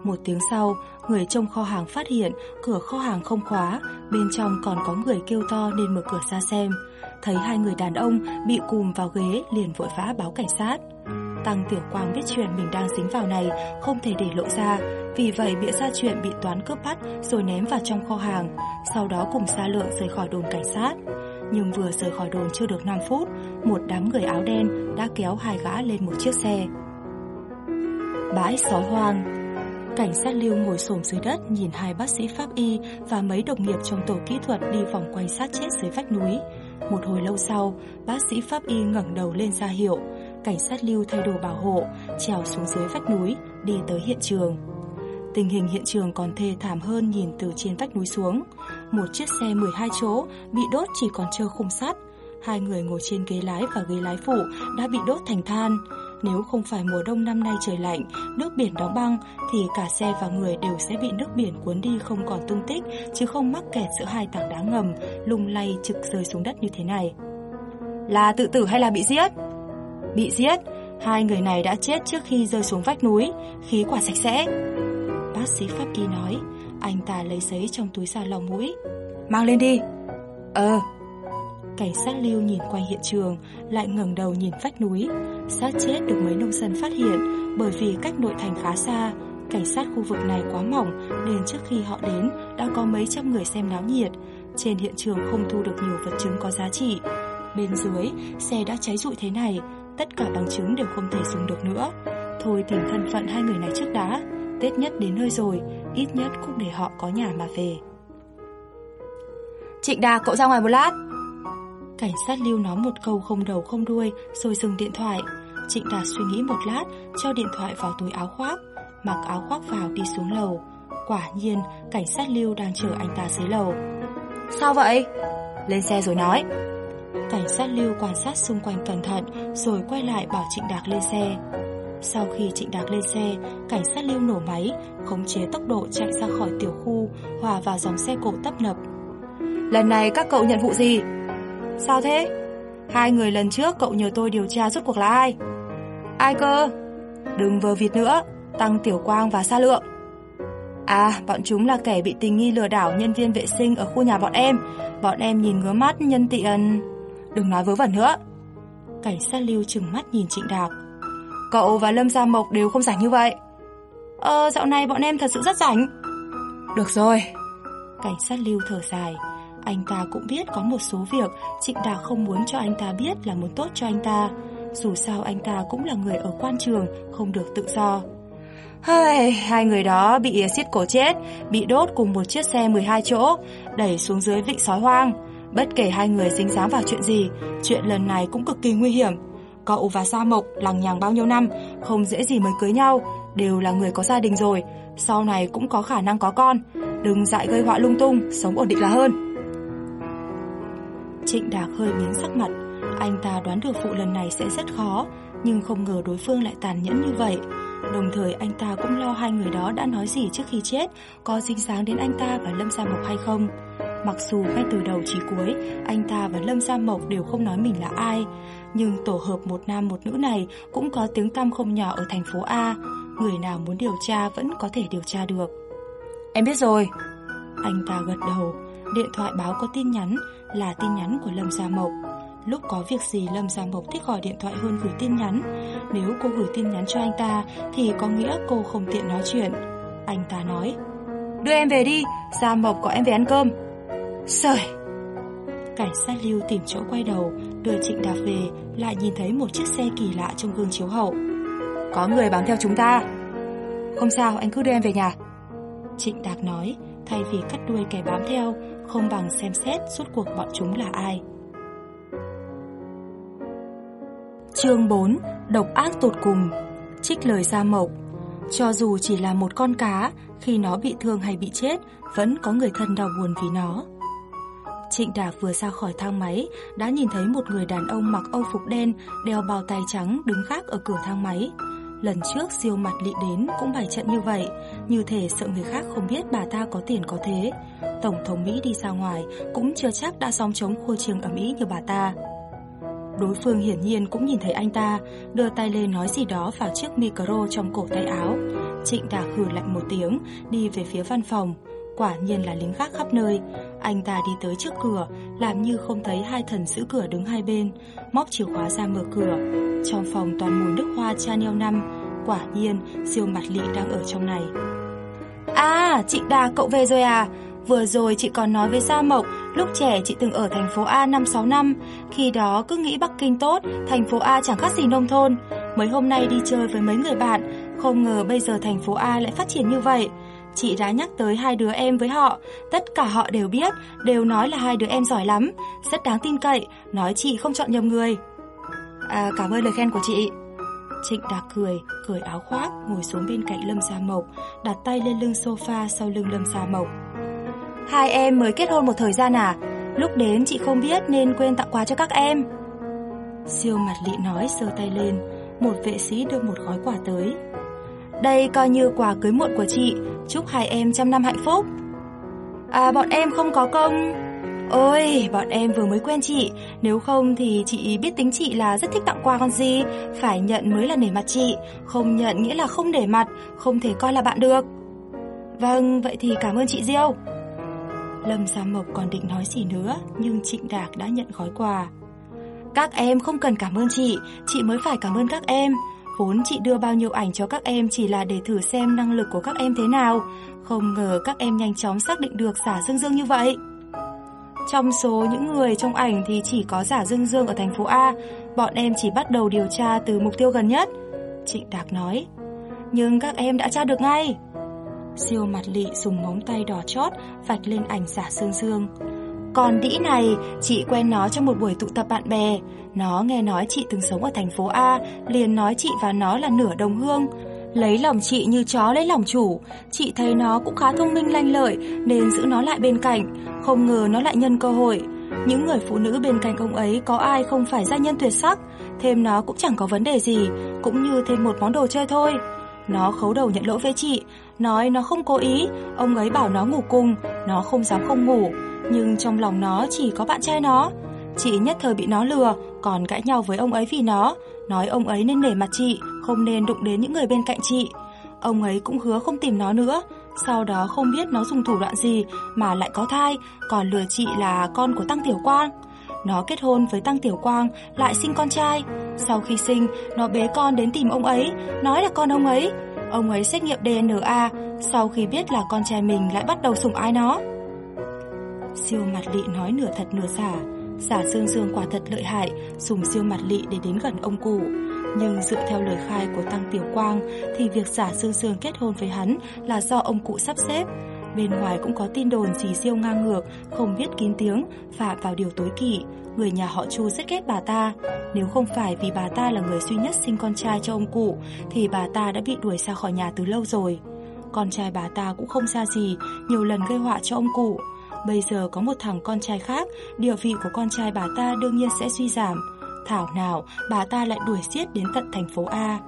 Một tiếng sau, người trong kho hàng phát hiện cửa kho hàng không khóa, bên trong còn có người kêu to nên mở cửa ra xem. Thấy hai người đàn ông bị cùm vào ghế liền vội vã báo cảnh sát. Tăng Tiểu Quang biết chuyện mình đang dính vào này, không thể để lộ ra, vì vậy bịa ra chuyện bị toán cướp bắt rồi ném vào trong kho hàng, sau đó cùng xa Lượng rời khỏi đồn cảnh sát. Nhưng vừa rời khỏi đồn chưa được 5 phút, một đám người áo đen đã kéo hai gã lên một chiếc xe. Bãi sói hoang Cảnh sát lưu ngồi xổm dưới đất nhìn hai bác sĩ pháp y và mấy đồng nghiệp trong tổ kỹ thuật đi vòng quanh sát chết dưới vách núi. Một hồi lâu sau, bác sĩ pháp y ngẩng đầu lên ra hiệu. Cảnh sát lưu thay đồ bảo hộ, trèo xuống dưới vách núi, đi tới hiện trường. Tình hình hiện trường còn thê thảm hơn nhìn từ trên vách núi xuống. Một chiếc xe 12 chỗ bị đốt chỉ còn trơ khung sắt. Hai người ngồi trên ghế lái và ghế lái phụ đã bị đốt thành than. Nếu không phải mùa đông năm nay trời lạnh, nước biển đóng băng thì cả xe và người đều sẽ bị nước biển cuốn đi không còn tung tích chứ không mắc kẹt giữa hai tảng đá ngầm lung lay trực rơi xuống đất như thế này. Là tự tử hay là bị giết? Bị giết, hai người này đã chết trước khi rơi xuống vách núi, khí quả sạch sẽ. Bác sĩ pháp y nói, anh ta lấy giấy trong túi xà lòng mũi. Mang lên đi. Ờ. Cảnh sát lưu nhìn quanh hiện trường, lại ngẩng đầu nhìn vách núi. Xác chết được mấy nông dân phát hiện bởi vì cách nội thành khá xa. Cảnh sát khu vực này quá mỏng nên trước khi họ đến đã có mấy trăm người xem náo nhiệt. Trên hiện trường không thu được nhiều vật chứng có giá trị. Bên dưới, xe đã cháy rụi thế này, tất cả bằng chứng đều không thể dùng được nữa. Thôi tìm thân phận hai người này trước đã. Tết nhất đến nơi rồi, ít nhất cũng để họ có nhà mà về. Trịnh Đà, cậu ra ngoài một lát. Cảnh sát lưu nói một câu không đầu không đuôi rồi dừng điện thoại. Trịnh Đạt suy nghĩ một lát, cho điện thoại vào túi áo khoác, mặc áo khoác vào đi xuống lầu. Quả nhiên, cảnh sát lưu đang chờ anh ta dưới lầu. Sao vậy? Lên xe rồi nói. Cảnh sát lưu quan sát xung quanh cẩn thận rồi quay lại bảo Trịnh Đạc lên xe. Sau khi Trịnh Đạc lên xe, cảnh sát lưu nổ máy, khống chế tốc độ chạy ra khỏi tiểu khu, hòa vào dòng xe cộ tấp nập. Lần này các cậu nhận vụ gì? Sao thế? Hai người lần trước cậu nhờ tôi điều tra rốt cuộc là ai? Ai cơ? Đừng vờ vịt nữa, Tăng Tiểu Quang và Sa Lượng. À, bọn chúng là kẻ bị tình nghi lừa đảo nhân viên vệ sinh ở khu nhà bọn em. Bọn em nhìn ngứa mắt nhân tiện... Đừng nói vớ vẩn nữa. Cảnh sát lưu trừng mắt nhìn Trịnh Đạc. Cậu và Lâm Gia Mộc đều không rảnh như vậy. Ờ, dạo này bọn em thật sự rất rảnh. Được rồi. Cảnh sát lưu thở dài. Anh ta cũng biết có một số việc Trịnh Đạc không muốn cho anh ta biết là muốn tốt cho anh ta. Dù sao anh ta cũng là người ở quan trường, không được tự do. Hai, hai người đó bị xiết cổ chết, bị đốt cùng một chiếc xe 12 chỗ, đẩy xuống dưới vịnh sói hoang. Bất kể hai người dính dáng vào chuyện gì, chuyện lần này cũng cực kỳ nguy hiểm. Cậu và Sa Mộc lằng nhằng bao nhiêu năm, không dễ gì mới cưới nhau, đều là người có gia đình rồi, sau này cũng có khả năng có con. Đừng dại gây họa lung tung, sống ổn định là hơn. Trịnh Đạc hơi biến sắc mặt, anh ta đoán được vụ lần này sẽ rất khó, nhưng không ngờ đối phương lại tàn nhẫn như vậy. Đồng thời anh ta cũng lo hai người đó đã nói gì trước khi chết, có dính dáng đến anh ta và Lâm Gia Mộc hay không. Mặc dù ngay từ đầu chỉ cuối, anh ta và Lâm Gia Mộc đều không nói mình là ai, nhưng tổ hợp một nam một nữ này cũng có tiếng tăm không nhỏ ở thành phố A. Người nào muốn điều tra vẫn có thể điều tra được. Em biết rồi. Anh ta gật đầu, điện thoại báo có tin nhắn là tin nhắn của Lâm Gia Mộc. Lúc có việc gì Lâm Gia Mộc thích gọi điện thoại hơn gửi tin nhắn. Nếu cô gửi tin nhắn cho anh ta thì có nghĩa cô không tiện nói chuyện. Anh ta nói, đưa em về đi, Gia Mộc gọi em về ăn cơm. Sời! Cảnh sát lưu tìm chỗ quay đầu, đưa Trịnh Đạc về, lại nhìn thấy một chiếc xe kỳ lạ trong gương chiếu hậu. Có người bám theo chúng ta. Không sao, anh cứ đưa em về nhà. Trịnh Đạc nói, thay vì cắt đuôi kẻ bám theo, không bằng xem xét suốt cuộc bọn chúng là ai. Chương 4 Độc ác tột cùng Trích lời Gia Mộc Cho dù chỉ là một con cá, khi nó bị thương hay bị chết, vẫn có người thân đau buồn vì nó. Trịnh Đạc vừa ra khỏi thang máy, đã nhìn thấy một người đàn ông mặc âu phục đen, đeo bao tay trắng đứng khác ở cửa thang máy. Lần trước siêu mặt lị đến cũng bày trận như vậy, như thể sợ người khác không biết bà ta có tiền có thế. Tổng thống Mỹ đi ra ngoài cũng chưa chắc đã song chống khôi trường ẩm ý như bà ta. Đối phương hiển nhiên cũng nhìn thấy anh ta, đưa tay lên nói gì đó vào chiếc micro trong cổ tay áo. Trịnh Đạc hừ lạnh một tiếng, đi về phía văn phòng. Quả nhiên là lính gác khắp nơi. Anh ta đi tới trước cửa, làm như không thấy hai thần giữ cửa đứng hai bên, móc chìa khóa ra mở cửa. Trong phòng toàn mùi nước hoa Chanel 5, quả nhiên siêu mặt lị đang ở trong này. À, chị Đà cậu về rồi à? Vừa rồi chị còn nói với Gia Mộc, lúc trẻ chị từng ở thành phố A 5-6 năm, khi đó cứ nghĩ Bắc Kinh tốt, thành phố A chẳng khác gì nông thôn. Mấy hôm nay đi chơi với mấy người bạn, không ngờ bây giờ thành phố A lại phát triển như vậy. Chị đã nhắc tới hai đứa em với họ, tất cả họ đều biết, đều nói là hai đứa em giỏi lắm, rất đáng tin cậy, nói chị không chọn nhầm người. À, cảm ơn lời khen của chị. Trịnh Đạc cười, cởi áo khoác, ngồi xuống bên cạnh Lâm Gia Mộc, đặt tay lên lưng sofa sau lưng Lâm Gia Mộc. Hai em mới kết hôn một thời gian à? Lúc đến chị không biết nên quên tặng quà cho các em. Siêu mặt lị nói sơ tay lên, một vệ sĩ đưa một gói quà tới. Đây coi như quà cưới muộn của chị, chúc hai em trăm năm hạnh phúc. À bọn em không có công. Ôi, bọn em vừa mới quen chị, nếu không thì chị biết tính chị là rất thích tặng quà con gì, phải nhận mới là nể mặt chị, không nhận nghĩa là không để mặt, không thể coi là bạn được. Vâng, vậy thì cảm ơn chị Diêu. Lâm Gia Mộc còn định nói gì nữa, nhưng Trịnh Đạc đã nhận gói quà. Các em không cần cảm ơn chị, chị mới phải cảm ơn các em. Vốn chị đưa bao nhiêu ảnh cho các em chỉ là để thử xem năng lực của các em thế nào. Không ngờ các em nhanh chóng xác định được giả Dương Dương như vậy. Trong số những người trong ảnh thì chỉ có giả Dương Dương ở thành phố A, bọn em chỉ bắt đầu điều tra từ mục tiêu gần nhất. chị Đạc nói, nhưng các em đã tra được ngay. Siêu mặt lị dùng móng tay đỏ chót vạch lên ảnh giả Dương Dương. Còn đĩ này, chị quen nó trong một buổi tụ tập bạn bè. Nó nghe nói chị từng sống ở thành phố A, liền nói chị và nó là nửa đồng hương. Lấy lòng chị như chó lấy lòng chủ. Chị thấy nó cũng khá thông minh lanh lợi nên giữ nó lại bên cạnh. Không ngờ nó lại nhân cơ hội. Những người phụ nữ bên cạnh ông ấy có ai không phải gia nhân tuyệt sắc. Thêm nó cũng chẳng có vấn đề gì, cũng như thêm một món đồ chơi thôi. Nó khấu đầu nhận lỗi với chị, nói nó không cố ý, ông ấy bảo nó ngủ cùng, nó không dám không ngủ, nhưng trong lòng nó chỉ có bạn trai nó. Chị nhất thời bị nó lừa, còn cãi nhau với ông ấy vì nó, nói ông ấy nên nể mặt chị, không nên đụng đến những người bên cạnh chị. Ông ấy cũng hứa không tìm nó nữa, sau đó không biết nó dùng thủ đoạn gì mà lại có thai, còn lừa chị là con của Tăng Tiểu Quang. Nó kết hôn với Tăng Tiểu Quang, lại sinh con trai. Sau khi sinh, nó bế con đến tìm ông ấy, nói là con ông ấy. Ông ấy xét nghiệm DNA, sau khi biết là con trai mình lại bắt đầu sủng ái nó. Siêu mặt lị nói nửa thật nửa giả, giả Dương Dương quả thật lợi hại, dùng siêu mặt lị để đến gần ông cụ. Nhưng dựa theo lời khai của Tăng Tiểu Quang thì việc giả Dương Dương kết hôn với hắn là do ông cụ sắp xếp. Bên ngoài cũng có tin đồn dì siêu ngang ngược, không biết kín tiếng, phạm vào điều tối kỵ. Người nhà họ Chu rất ghét bà ta. Nếu không phải vì bà ta là người duy nhất sinh con trai cho ông cụ, thì bà ta đã bị đuổi ra khỏi nhà từ lâu rồi. Con trai bà ta cũng không xa gì, nhiều lần gây họa cho ông cụ. Bây giờ có một thằng con trai khác, địa vị của con trai bà ta đương nhiên sẽ suy giảm. Thảo nào, bà ta lại đuổi giết đến tận thành phố A.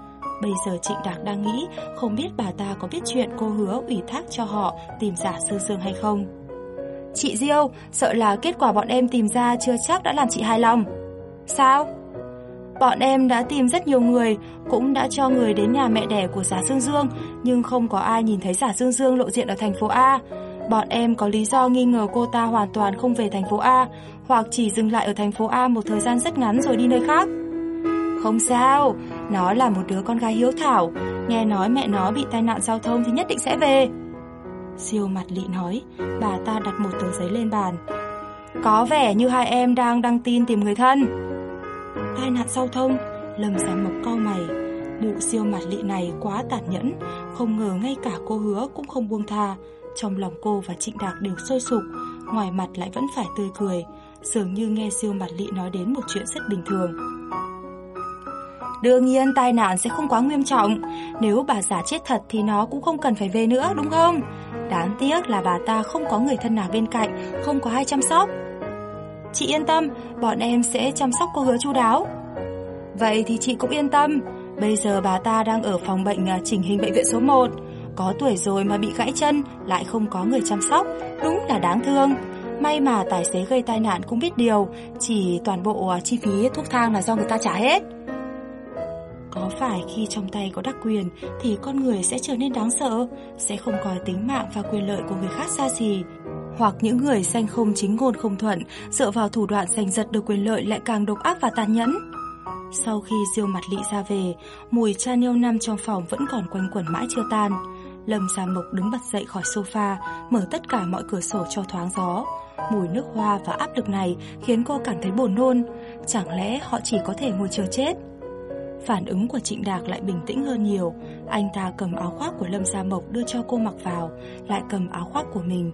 Bây giờ Trịnh Đạc đang nghĩ không biết bà ta có biết chuyện cô hứa ủy thác cho họ tìm giả sư dương hay không. Chị Diêu, sợ là kết quả bọn em tìm ra chưa chắc đã làm chị hài lòng. Sao? Bọn em đã tìm rất nhiều người, cũng đã cho người đến nhà mẹ đẻ của giả Dương Dương, nhưng không có ai nhìn thấy giả Dương Dương lộ diện ở thành phố A. Bọn em có lý do nghi ngờ cô ta hoàn toàn không về thành phố A, hoặc chỉ dừng lại ở thành phố A một thời gian rất ngắn rồi đi nơi khác. Không sao, nó là một đứa con gái hiếu thảo, nghe nói mẹ nó bị tai nạn giao thông thì nhất định sẽ về. Siêu mặt lị nói, bà ta đặt một tờ giấy lên bàn. Có vẻ như hai em đang đăng tin tìm người thân. Tai nạn giao thông, lầm Giám Mộc cau mày. Mụ siêu mặt lị này quá tàn nhẫn, không ngờ ngay cả cô hứa cũng không buông tha. Trong lòng cô và Trịnh Đạc đều sôi sục, ngoài mặt lại vẫn phải tươi cười, dường như nghe siêu mặt lị nói đến một chuyện rất bình thường. Đương nhiên tai nạn sẽ không quá nghiêm trọng Nếu bà giả chết thật thì nó cũng không cần phải về nữa đúng không? Đáng tiếc là bà ta không có người thân nào bên cạnh Không có ai chăm sóc. Chị yên tâm Bọn em sẽ chăm sóc cô hứa chu đáo. Vậy thì chị cũng yên tâm Bây giờ bà ta đang ở phòng bệnh à, chỉnh hình bệnh viện số 1 có tuổi rồi mà bị gãy chân Lại không có người chăm sóc Đúng là đáng thương May mà tài xế gây tai nạn cũng biết điều, chỉ toàn bộ à, chi phí thuốc thang là do người ta trả hết. Có phải khi trong tay có đặc quyền thì con người sẽ trở nên đáng sợ, sẽ không coi tính mạng và quyền lợi của người khác xa xỉ. Hoặc những người xanh không chính ngôn không thuận, dựa vào thủ đoạn giành giật được quyền lợi lại càng độc ác và tàn nhẫn. Sau khi diêu mặt lị ra về, mùi cha nêu năm trong phòng vẫn còn quanh quẩn mãi chưa tan. Lâm Gia Mộc đứng bật dậy khỏi sofa, mở tất cả mọi cửa sổ cho thoáng gió. Mùi nước hoa và áp lực này khiến cô cảm thấy buồn nôn. Chẳng lẽ họ chỉ có thể ngồi chờ chết? Phản ứng của Trịnh Đạc lại bình tĩnh hơn nhiều. Anh ta cầm áo khoác của Lâm Gia Mộc đưa cho cô mặc vào, lại cầm áo khoác của mình.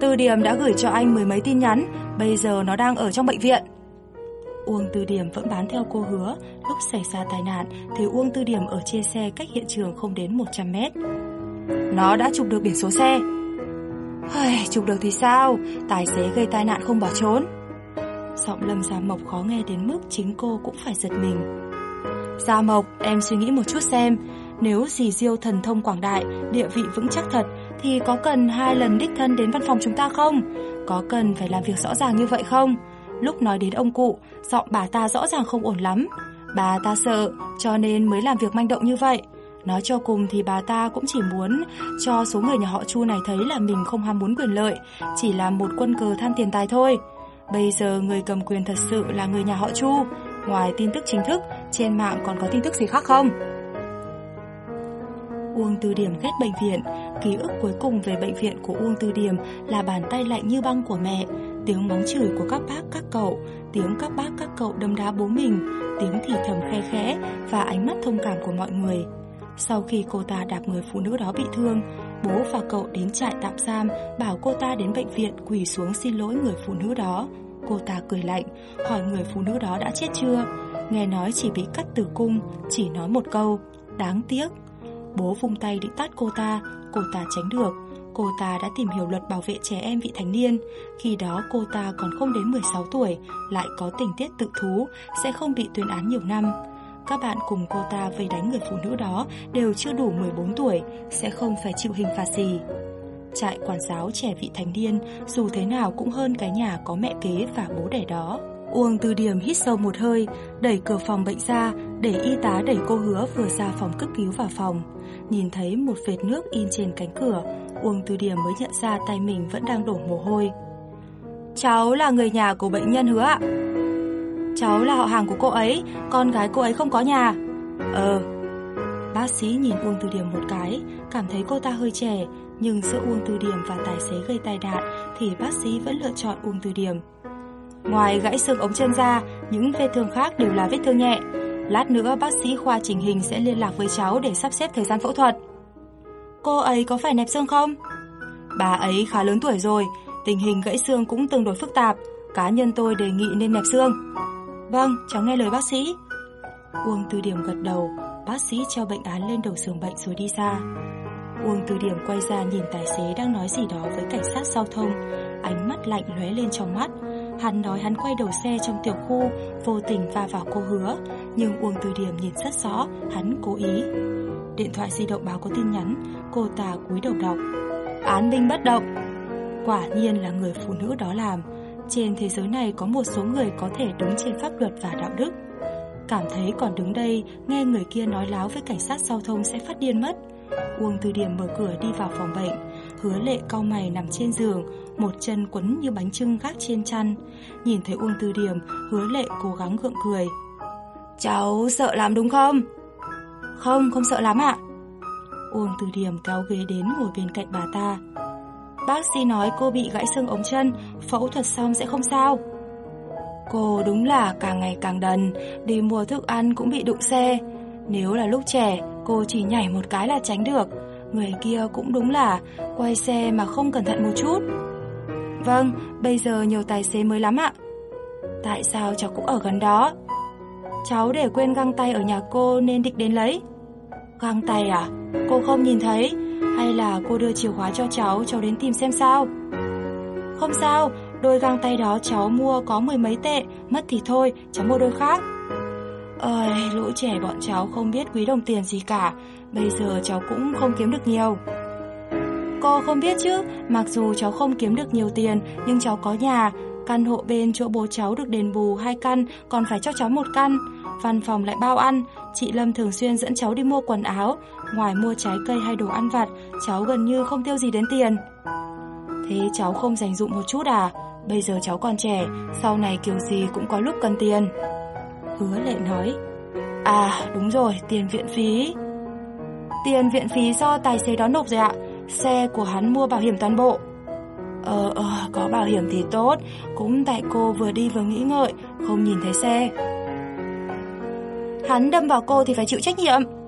Từ điểm đã gửi cho anh mười mấy tin nhắn, bây giờ nó đang ở trong bệnh viện. Uông Tư Điểm vẫn bám theo cô hứa, lúc xảy ra tai nạn thì Uông Tư Điểm ở trên xe cách hiện trường không đến 100 mét. Nó đã chụp được biển số xe. Hây, chụp được thì sao, tài xế gây tai nạn không bỏ trốn. Giọng Lâm Gia Mộc khó nghe đến mức chính cô cũng phải giật mình. Gia Mộc, em suy nghĩ một chút xem, nếu dì Diêu thần thông quảng đại, địa vị vững chắc thật, thì có cần hai lần đích thân đến văn phòng chúng ta không? Có cần phải làm việc rõ ràng như vậy không? Lúc nói đến ông cụ, giọng bà ta rõ ràng không ổn lắm. Bà ta sợ, cho nên mới làm việc manh động như vậy. Nói cho cùng thì bà ta cũng chỉ muốn cho số người nhà họ Chu này thấy là mình không ham muốn quyền lợi, chỉ là một quân cờ than tiền tài thôi. Bây giờ người cầm quyền thật sự là người nhà họ Chu. Ngoài tin tức chính thức, trên mạng còn có tin tức gì khác không? Uông Tư Điểm ghét bệnh viện, ký ức cuối cùng về bệnh viện của Uông Tư Điểm là bàn tay lạnh như băng của mẹ, tiếng mắng chửi của các bác các cậu, tiếng các bác các cậu đâm đá bố mình, tiếng thì thầm khe khẽ và ánh mắt thông cảm của mọi người. Sau khi cô ta đạp người phụ nữ đó bị thương, bố và cậu đến trại tạm giam bảo cô ta đến bệnh viện quỳ xuống xin lỗi người phụ nữ đó. Cô ta cười lạnh, hỏi người phụ nữ đó đã chết chưa? Nghe nói chỉ bị cắt tử cung, chỉ nói một câu, đáng tiếc. Bố vung tay định tát cô ta, cô ta tránh được. Cô ta đã tìm hiểu luật bảo vệ trẻ em vị thành niên. Khi đó cô ta còn không đến 16 tuổi, lại có tình tiết tự thú, sẽ không bị tuyên án nhiều năm. Các bạn cùng cô ta vây đánh người phụ nữ đó đều chưa đủ 14 tuổi, sẽ không phải chịu hình phạt gì. Trại quản giáo trẻ vị thành niên dù thế nào cũng hơn cái nhà có mẹ kế và bố đẻ đó. Uông Từ Điểm hít sâu một hơi, đẩy cửa phòng bệnh ra, để y tá đẩy cô hứa vừa ra phòng cấp cứu vào phòng. Nhìn thấy một vệt nước in trên cánh cửa, Uông Từ Điểm mới nhận ra tay mình vẫn đang đổ mồ hôi. Cháu là người nhà của bệnh nhân hứa ạ. Cháu là họ hàng của cô ấy, con gái cô ấy không có nhà. Ờ. Bác sĩ nhìn Uông Từ Điểm một cái, cảm thấy cô ta hơi trẻ, nhưng giữa Uông Từ Điểm và tài xế gây tai nạn thì bác sĩ vẫn lựa chọn Uông Từ Điểm. Ngoài gãy xương ống chân ra, những vết thương khác đều là vết thương nhẹ. Lát nữa bác sĩ khoa chỉnh hình sẽ liên lạc với cháu để sắp xếp thời gian phẫu thuật. Cô ấy có phải nẹp xương không? Bà ấy khá lớn tuổi rồi, tình hình gãy xương cũng tương đối phức tạp. Cá nhân tôi đề nghị nên nẹp xương. Vâng, cháu nghe lời bác sĩ. Uông Từ Điểm gật đầu, bác sĩ treo bệnh án lên đầu giường bệnh rồi đi ra. Uông Từ Điểm quay ra nhìn tài xế đang nói gì đó với cảnh sát giao thông, ánh mắt lạnh lóe lên trong mắt. Hắn nói hắn quay đầu xe trong tiểu khu, vô tình va vào cô hứa, nhưng Uông Từ Điểm nhìn rất rõ, hắn cố ý. Điện thoại di động báo có tin nhắn, cô ta cúi đầu đọc. Án binh bất động. Quả nhiên là người phụ nữ đó làm. Trên thế giới này có một số người có thể đứng trên pháp luật và đạo đức. Cảm thấy còn đứng đây, nghe người kia nói láo với cảnh sát giao thông sẽ phát điên mất. Uông Từ Điểm mở cửa đi vào phòng bệnh, hứa lệ cau mày nằm trên giường, một chân quấn như bánh trưng gác trên chăn. Nhìn thấy Uông Từ Điểm, hứa lệ cố gắng gượng cười. Cháu sợ lắm đúng không? Không, không sợ lắm ạ. Uông Từ Điểm kéo ghế đến ngồi bên cạnh bà ta. Bác sĩ nói cô bị gãy xương ống chân, phẫu thuật xong sẽ không sao. Cô đúng là càng ngày càng đần, đi mua thức ăn cũng bị đụng xe. Nếu là lúc trẻ, cô chỉ nhảy một cái là tránh được. Người kia cũng đúng là quay xe mà không cẩn thận một chút. Vâng, bây giờ nhiều tài xế mới lắm ạ. Tại sao cháu cũng ở gần đó? Cháu để quên găng tay ở nhà cô nên định đến lấy. Găng tay à? Cô không nhìn thấy? Hay là cô đưa chìa khóa cho cháu, cháu đến tìm xem sao? Không sao, đôi găng tay đó cháu mua có mười mấy tệ, mất thì thôi, cháu mua đôi khác. Ơi, lũ trẻ bọn cháu không biết quý đồng tiền gì cả, bây giờ cháu cũng không kiếm được nhiều. Cô không biết chứ, mặc dù cháu không kiếm được nhiều tiền, nhưng cháu có nhà. Căn hộ bên chỗ bố cháu được đền bù hai căn, còn phải cho cháu một căn. Văn phòng lại bao ăn, chị Lâm thường xuyên dẫn cháu đi mua quần áo. Ngoài mua trái cây hay đồ ăn vặt, cháu gần như không tiêu gì đến tiền. Thế cháu không dành dụng một chút à? Bây giờ cháu còn trẻ, sau này kiểu gì cũng có lúc cần tiền. Hứa lệ nói. À, đúng rồi, tiền viện phí. Tiền viện phí do tài xế đó nộp rồi ạ. Xe của hắn mua bảo hiểm toàn bộ. Ờ, ờ, có bảo hiểm thì tốt. Cũng tại cô vừa đi vừa nghĩ ngợi, không nhìn thấy xe. Hắn đâm vào cô thì phải chịu trách nhiệm.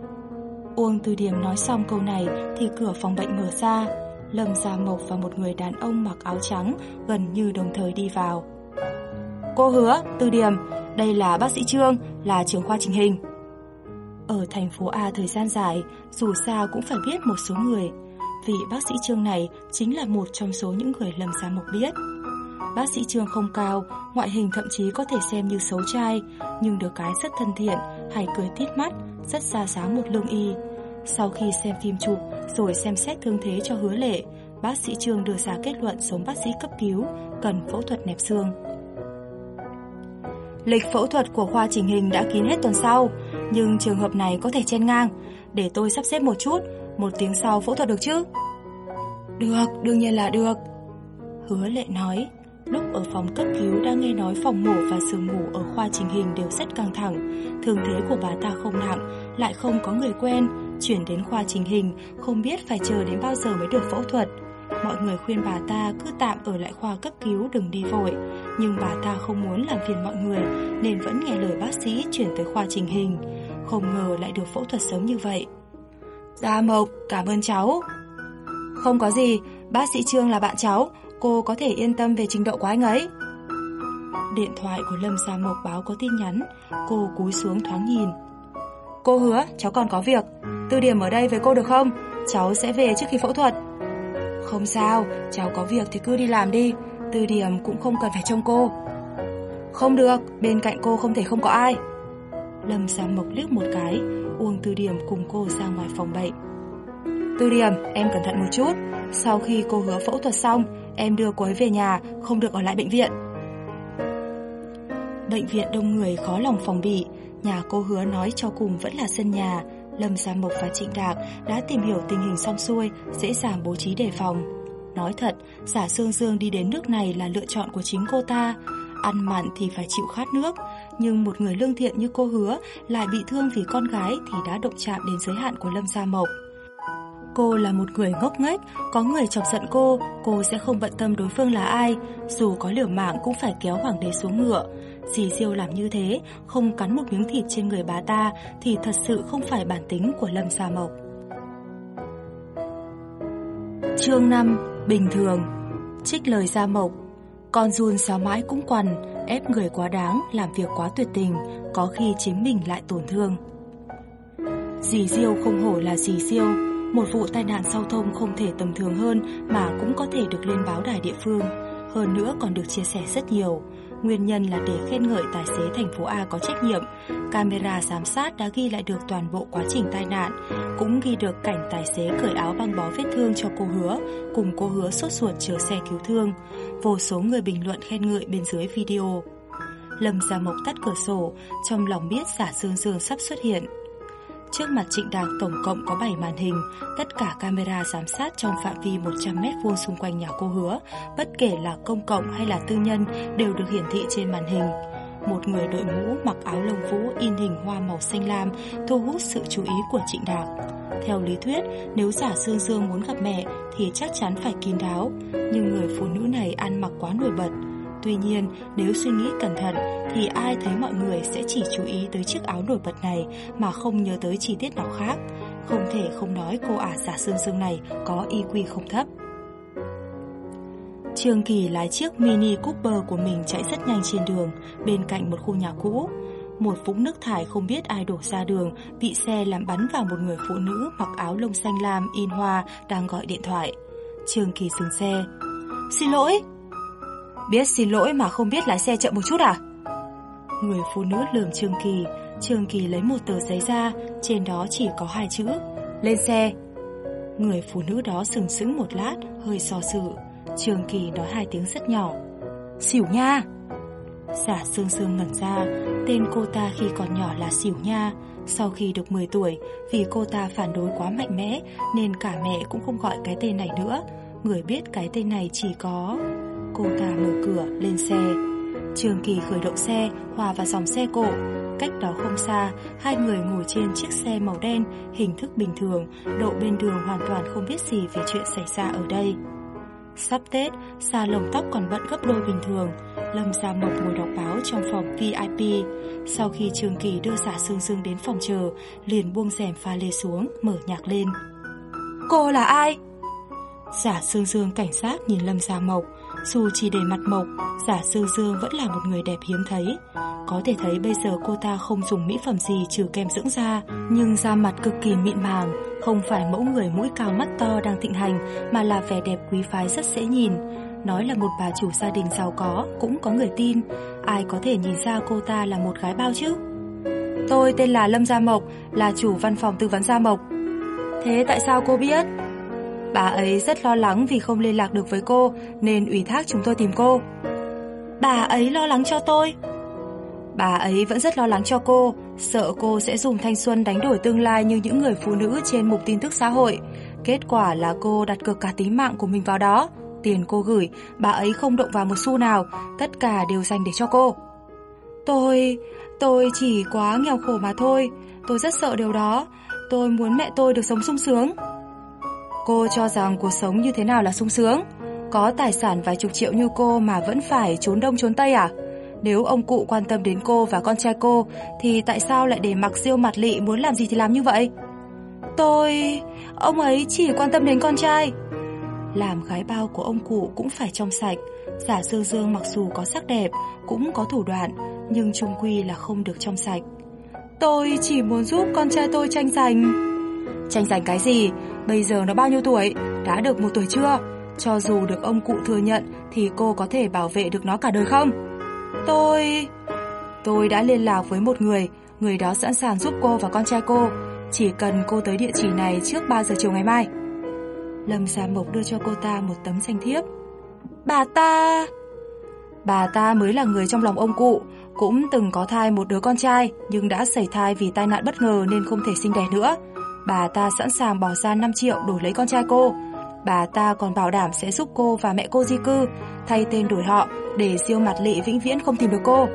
Uông Từ Điểm nói xong câu này thì cửa phòng bệnh mở ra. Lâm Gia Mộc và một người đàn ông mặc áo trắng gần như đồng thời đi vào. Cô hứa, Từ Điểm, đây là bác sĩ Trương, là trưởng khoa trình hình. Ở thành phố A thời gian dài, dù sao cũng phải biết một số người. Vị bác sĩ Trương này chính là một trong số những người Lâm Gia Mộc biết. Bác sĩ Trương không cao, ngoại hình thậm chí có thể xem như xấu trai, nhưng được cái rất thân thiện, hay cười tít mắt, rất xa sáng một lương y. Sau khi xem phim chụp rồi xem xét thương thế cho hứa lệ, bác sĩ Trương đưa ra kết luận sống bác sĩ cấp cứu, cần phẫu thuật nẹp xương. Lịch phẫu thuật của khoa chỉnh hình đã kín hết tuần sau, nhưng trường hợp này có thể chen ngang. Để tôi sắp xếp một chút, một tiếng sau phẫu thuật được chứ? Được, đương nhiên là được. Hứa lệ nói, lúc ở phòng cấp cứu đã nghe nói phòng mổ và giường ngủ ở khoa chỉnh hình đều rất căng thẳng. Thương thế của bà ta không nặng, lại không có người quen, chuyển đến khoa chỉnh hình, không biết phải chờ đến bao giờ mới được phẫu thuật. Mọi người khuyên bà ta cứ tạm ở lại khoa cấp cứu đừng đi vội. Nhưng bà ta không muốn làm phiền mọi người Nên vẫn nghe lời bác sĩ chuyển tới khoa trình hình. Không ngờ lại được phẫu thuật sớm như vậy. Gia Mộc, cảm ơn cháu. Không có gì, bác sĩ Trương là bạn cháu. Cô có thể yên tâm về trình độ của anh ấy Điện thoại của Lâm Gia Mộc báo có tin nhắn Cô cúi xuống thoáng nhìn Cô hứa, cháu còn có việc Tư điểm ở đây với cô được không? Cháu sẽ về trước khi phẫu thuật không sao, cháu có việc thì cứ đi làm đi, tư điểm cũng không cần phải trông cô. Không được, bên cạnh cô không thể không có ai. Lâm Sa Mộc liếc một cái, Uông tư điểm cùng cô ra ngoài phòng bệnh. tư điểm, em cẩn thận một chút, sau khi cô hứa phẫu thuật xong, em đưa cô ấy về nhà, không được ở lại bệnh viện. Bệnh viện đông người khó lòng phòng bị, nhà cô hứa nói cho cùng vẫn là sân nhà, Lâm Gia Mộc và Trịnh Đạc đã tìm hiểu tình hình xong xuôi, dễ dàng bố trí đề phòng. Nói thật, giả Sương Dương đi đến nước này là lựa chọn của chính cô ta. Ăn mặn thì phải chịu khát nước, nhưng một người lương thiện như cô hứa lại bị thương vì con gái thì đã động chạm đến giới hạn của Lâm Gia Mộc. Cô là một người ngốc nghếch, có người chọc giận cô, cô sẽ không bận tâm đối phương là ai, dù có liều mạng cũng phải kéo hoàng đế xuống ngựa. Dì Diêu làm như thế, không cắn một miếng thịt trên người bà ta thì thật sự không phải bản tính của Lâm gia Mộc. Chương 5: Bình thường. Trích lời Gia Mộc, con run sao mãi cũng quằn, ép người quá đáng, làm việc quá tuyệt tình, có khi chính mình lại tổn thương. Dì Diêu không hổ là dì Diêu, một vụ tai nạn giao thông không thể tầm thường hơn mà cũng có thể được lên báo đài địa phương, hơn nữa còn được chia sẻ rất nhiều. Nguyên nhân là để khen ngợi tài xế thành phố A có trách nhiệm. Camera giám sát đã ghi lại được toàn bộ quá trình tai nạn, cũng ghi được cảnh tài xế cởi áo băng bó vết thương cho cô hứa, cùng cô hứa sốt ruột chờ xe cứu thương. Vô số người bình luận khen ngợi bên dưới video. Lâm Gia Mộc tắt cửa sổ, trong lòng biết giả dương dương sắp xuất hiện. Trước mặt Trịnh Đạc tổng cộng có 7 màn hình, tất cả camera giám sát trong phạm vi 100 mét vuông xung quanh nhà cô hứa, bất kể là công cộng hay là tư nhân đều được hiển thị trên màn hình. Một người đội mũ mặc áo lông vũ in hình hoa màu xanh lam thu hút sự chú ý của Trịnh Đạc. Theo lý thuyết, nếu giả Sương Dương muốn gặp mẹ thì chắc chắn phải kín đáo, nhưng người phụ nữ này ăn mặc quá nổi bật, Tuy nhiên, nếu suy nghĩ cẩn thận thì ai thấy mọi người sẽ chỉ chú ý tới chiếc áo nổi bật này mà không nhớ tới chi tiết nào khác. Không thể không nói cô ả dạ giả xương xương này có IQ không thấp. Trương Kỳ lái chiếc Mini Cooper của mình chạy rất nhanh trên đường, bên cạnh một khu nhà cũ. Một vũng nước thải không biết ai đổ ra đường, bị xe làm bắn vào một người phụ nữ mặc áo lông xanh lam in hoa đang gọi điện thoại. Trương Kỳ dừng xe. Xin lỗi, Biết xin lỗi mà không biết lái xe chậm một chút à? Người phụ nữ lườm Trương Kỳ, Trương Kỳ lấy một tờ giấy ra, trên đó chỉ có hai chữ, lên xe. Người phụ nữ đó sừng sững một lát, hơi so sự. Trường Kỳ nói hai tiếng rất nhỏ. Xỉu nha! Giả Sương Sương ngẩn ra, tên cô ta khi còn nhỏ là Xỉu Nha. Sau khi được 10 tuổi, vì cô ta phản đối quá mạnh mẽ nên cả mẹ cũng không gọi cái tên này nữa. Người biết cái tên này chỉ có... Cô ta mở cửa, lên xe. Trường Kỳ khởi động xe, hòa vào dòng xe cổ. Cách đó không xa, hai người ngồi trên chiếc xe màu đen, hình thức bình thường, độ bên đường hoàn toàn không biết gì về chuyện xảy ra ở đây. Sắp Tết, xa lồng tóc còn bận gấp đôi bình thường. Lâm Gia Mộc ngồi đọc báo trong phòng VIP. Sau khi Trường Kỳ đưa giả Sương Sương đến phòng chờ, liền buông rèm pha lê xuống, mở nhạc lên. Cô là ai? Giả Sương Sương cảnh giác nhìn Lâm Gia Mộc. Dù chỉ để mặt mộc, giả sư dương vẫn là một người đẹp hiếm thấy. Có thể thấy bây giờ cô ta không dùng mỹ phẩm gì trừ kem dưỡng da, nhưng da mặt cực kỳ mịn màng, không phải mẫu người mũi cao mắt to đang thịnh hành, mà là vẻ đẹp quý phái rất dễ nhìn. Nói là một bà chủ gia đình giàu có, cũng có người tin. Ai có thể nhìn ra cô ta là một gái bao chứ? Tôi tên là Lâm Gia Mộc, là chủ văn phòng tư vấn Gia Mộc. Thế tại sao cô biết? Bà ấy rất lo lắng vì không liên lạc được với cô, nên ủy thác chúng tôi tìm cô. Bà ấy lo lắng cho tôi? Bà ấy vẫn rất lo lắng cho cô, sợ cô sẽ dùng thanh xuân đánh đổi tương lai như những người phụ nữ trên mục tin tức xã hội. Kết quả là cô đặt cược cả tính mạng của mình vào đó. Tiền cô gửi, bà ấy không động vào một xu nào, tất cả đều dành để cho cô. Tôi, tôi chỉ quá nghèo khổ mà thôi, tôi rất sợ điều đó, tôi muốn mẹ tôi được sống sung sướng. Cô cho rằng cuộc sống như thế nào là sung sướng? Có tài sản vài chục triệu như cô mà vẫn phải trốn đông trốn tây à? Nếu ông cụ quan tâm đến cô và con trai cô thì tại sao lại để mặc diêu mặt lị muốn làm gì thì làm như vậy? Tôi... ông ấy chỉ quan tâm đến con trai. Làm gái bao của ông cụ cũng phải trong sạch. Giả Dương Dương mặc dù có sắc đẹp, cũng có thủ đoạn, nhưng chung quy là không được trong sạch. Tôi chỉ muốn giúp con trai tôi tranh giành. Tranh giành cái gì? Bây giờ nó bao nhiêu tuổi? Đã được một tuổi chưa? Cho dù được ông cụ thừa nhận thì cô có thể bảo vệ được nó cả đời không? Tôi... Tôi đã liên lạc với một người, người đó sẵn sàng giúp cô và con trai cô. Chỉ cần cô tới địa chỉ này trước 3 giờ chiều ngày mai. Lâm Gia Mộc đưa cho cô ta một tấm danh thiếp. Bà ta... Bà ta mới là người trong lòng ông cụ, cũng từng có thai một đứa con trai nhưng đã xảy thai vì tai nạn bất ngờ nên không thể sinh đẻ nữa. Bà ta sẵn sàng bỏ ra 5 triệu đổi lấy con trai cô. Bà ta còn bảo đảm sẽ giúp cô và mẹ cô di cư, thay tên đổi họ để siêu mặt lị vĩnh viễn không tìm được cô.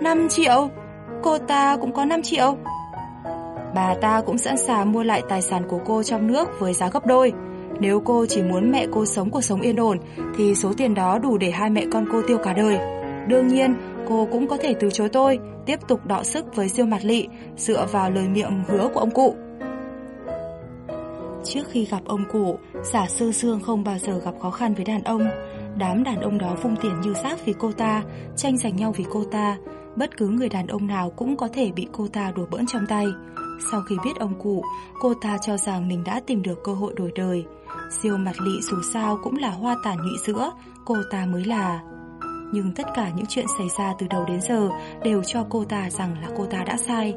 5 triệu? Cô ta cũng có 5 triệu. Bà ta cũng sẵn sàng mua lại tài sản của cô trong nước với giá gấp đôi. Nếu cô chỉ muốn mẹ cô sống cuộc sống yên ổn thì số tiền đó đủ để hai mẹ con cô tiêu cả đời. Đương nhiên, cô cũng có thể từ chối tôi, tiếp tục đọ sức với siêu mặt lị, dựa vào lời miệng hứa của ông cụ. Trước khi gặp ông cụ, giả sư sương không bao giờ gặp khó khăn với đàn ông. Đám đàn ông đó vung tiền như rác vì cô ta, tranh giành nhau vì cô ta. Bất cứ người đàn ông nào cũng có thể bị cô ta đùa bỡn trong tay. Sau khi biết ông cụ, cô ta cho rằng mình đã tìm được cơ hội đổi đời. Siêu mặt lị dù sao cũng là hoa tàn nhụy giữa, cô ta mới là... Nhưng tất cả những chuyện xảy ra từ đầu đến giờ đều cho cô ta rằng là cô ta đã sai.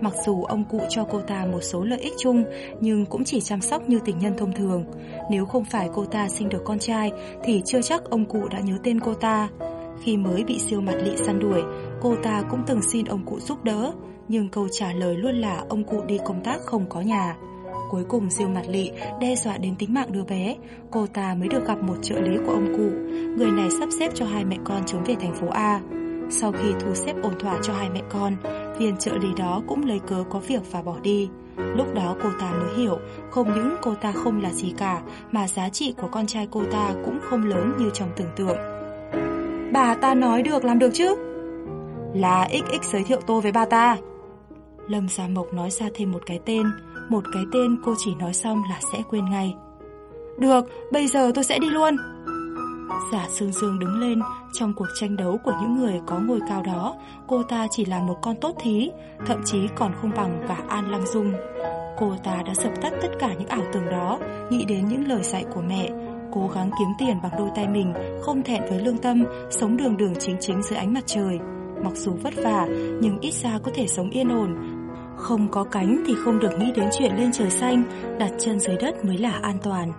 Mặc dù ông cụ cho cô ta một số lợi ích chung, nhưng cũng chỉ chăm sóc như tình nhân thông thường. Nếu không phải cô ta sinh được con trai, thì chưa chắc ông cụ đã nhớ tên cô ta. Khi mới bị siêu mặt lị săn đuổi, cô ta cũng từng xin ông cụ giúp đỡ, nhưng câu trả lời luôn là ông cụ đi công tác không có nhà. Cuối cùng siêu mặt lị đe dọa đến tính mạng đứa bé, cô ta mới được gặp một trợ lý của ông cụ. Người này sắp xếp cho hai mẹ con trốn về thành phố A. Sau khi thu xếp ổn thỏa cho hai mẹ con, viên trợ lý đó cũng lấy cớ có việc và bỏ đi. Lúc đó cô ta mới hiểu, không những cô ta không là gì cả, mà giá trị của con trai cô ta cũng không lớn như trong tưởng tượng. Bà ta nói được làm được chứ? Là XX giới thiệu tôi với bà ta. Lâm Gia Mộc nói ra thêm một cái tên, một cái tên cô chỉ nói xong là sẽ quên ngay. Được, bây giờ tôi sẽ đi luôn. Giả Sương Sương đứng lên, trong cuộc tranh đấu của những người có ngôi cao đó, cô ta chỉ là một con tốt thí, thậm chí còn không bằng cả An Lăng Dung. Cô ta đã dập tắt tất cả những ảo tưởng đó, nghĩ đến những lời dạy của mẹ, cố gắng kiếm tiền bằng đôi tay mình, không thẹn với lương tâm, sống đường đường chính chính dưới ánh mặt trời. Mặc dù vất vả, nhưng ít ra có thể sống yên ổn. Không có cánh thì không được nghĩ đến chuyện lên trời xanh, đặt chân dưới đất mới là an toàn.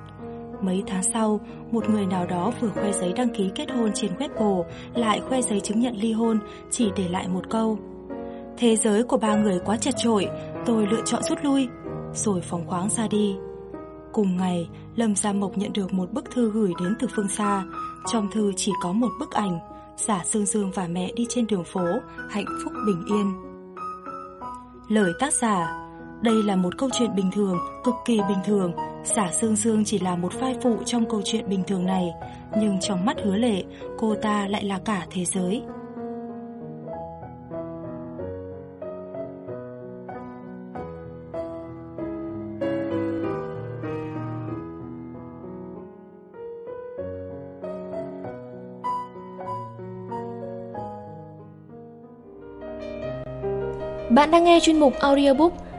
Mấy tháng sau, một người nào đó vừa khoe giấy đăng ký kết hôn trên Weibo, lại khoe giấy chứng nhận ly hôn, chỉ để lại một câu. Thế giới của ba người quá chật chội, tôi lựa chọn rút lui, rồi phóng khoáng ra đi. Cùng ngày, Lâm Gia Mộc nhận được một bức thư gửi đến từ phương xa. Trong thư chỉ có một bức ảnh, giả Dương Dương và mẹ đi trên đường phố, hạnh phúc bình yên. Lời tác giả đây là một câu chuyện bình thường, cực kỳ bình thường. Xả Sương Sương chỉ là một vai phụ trong câu chuyện bình thường này, nhưng trong mắt hứa lệ, cô ta lại là cả thế giới. Bạn đang nghe chuyên mục audiobook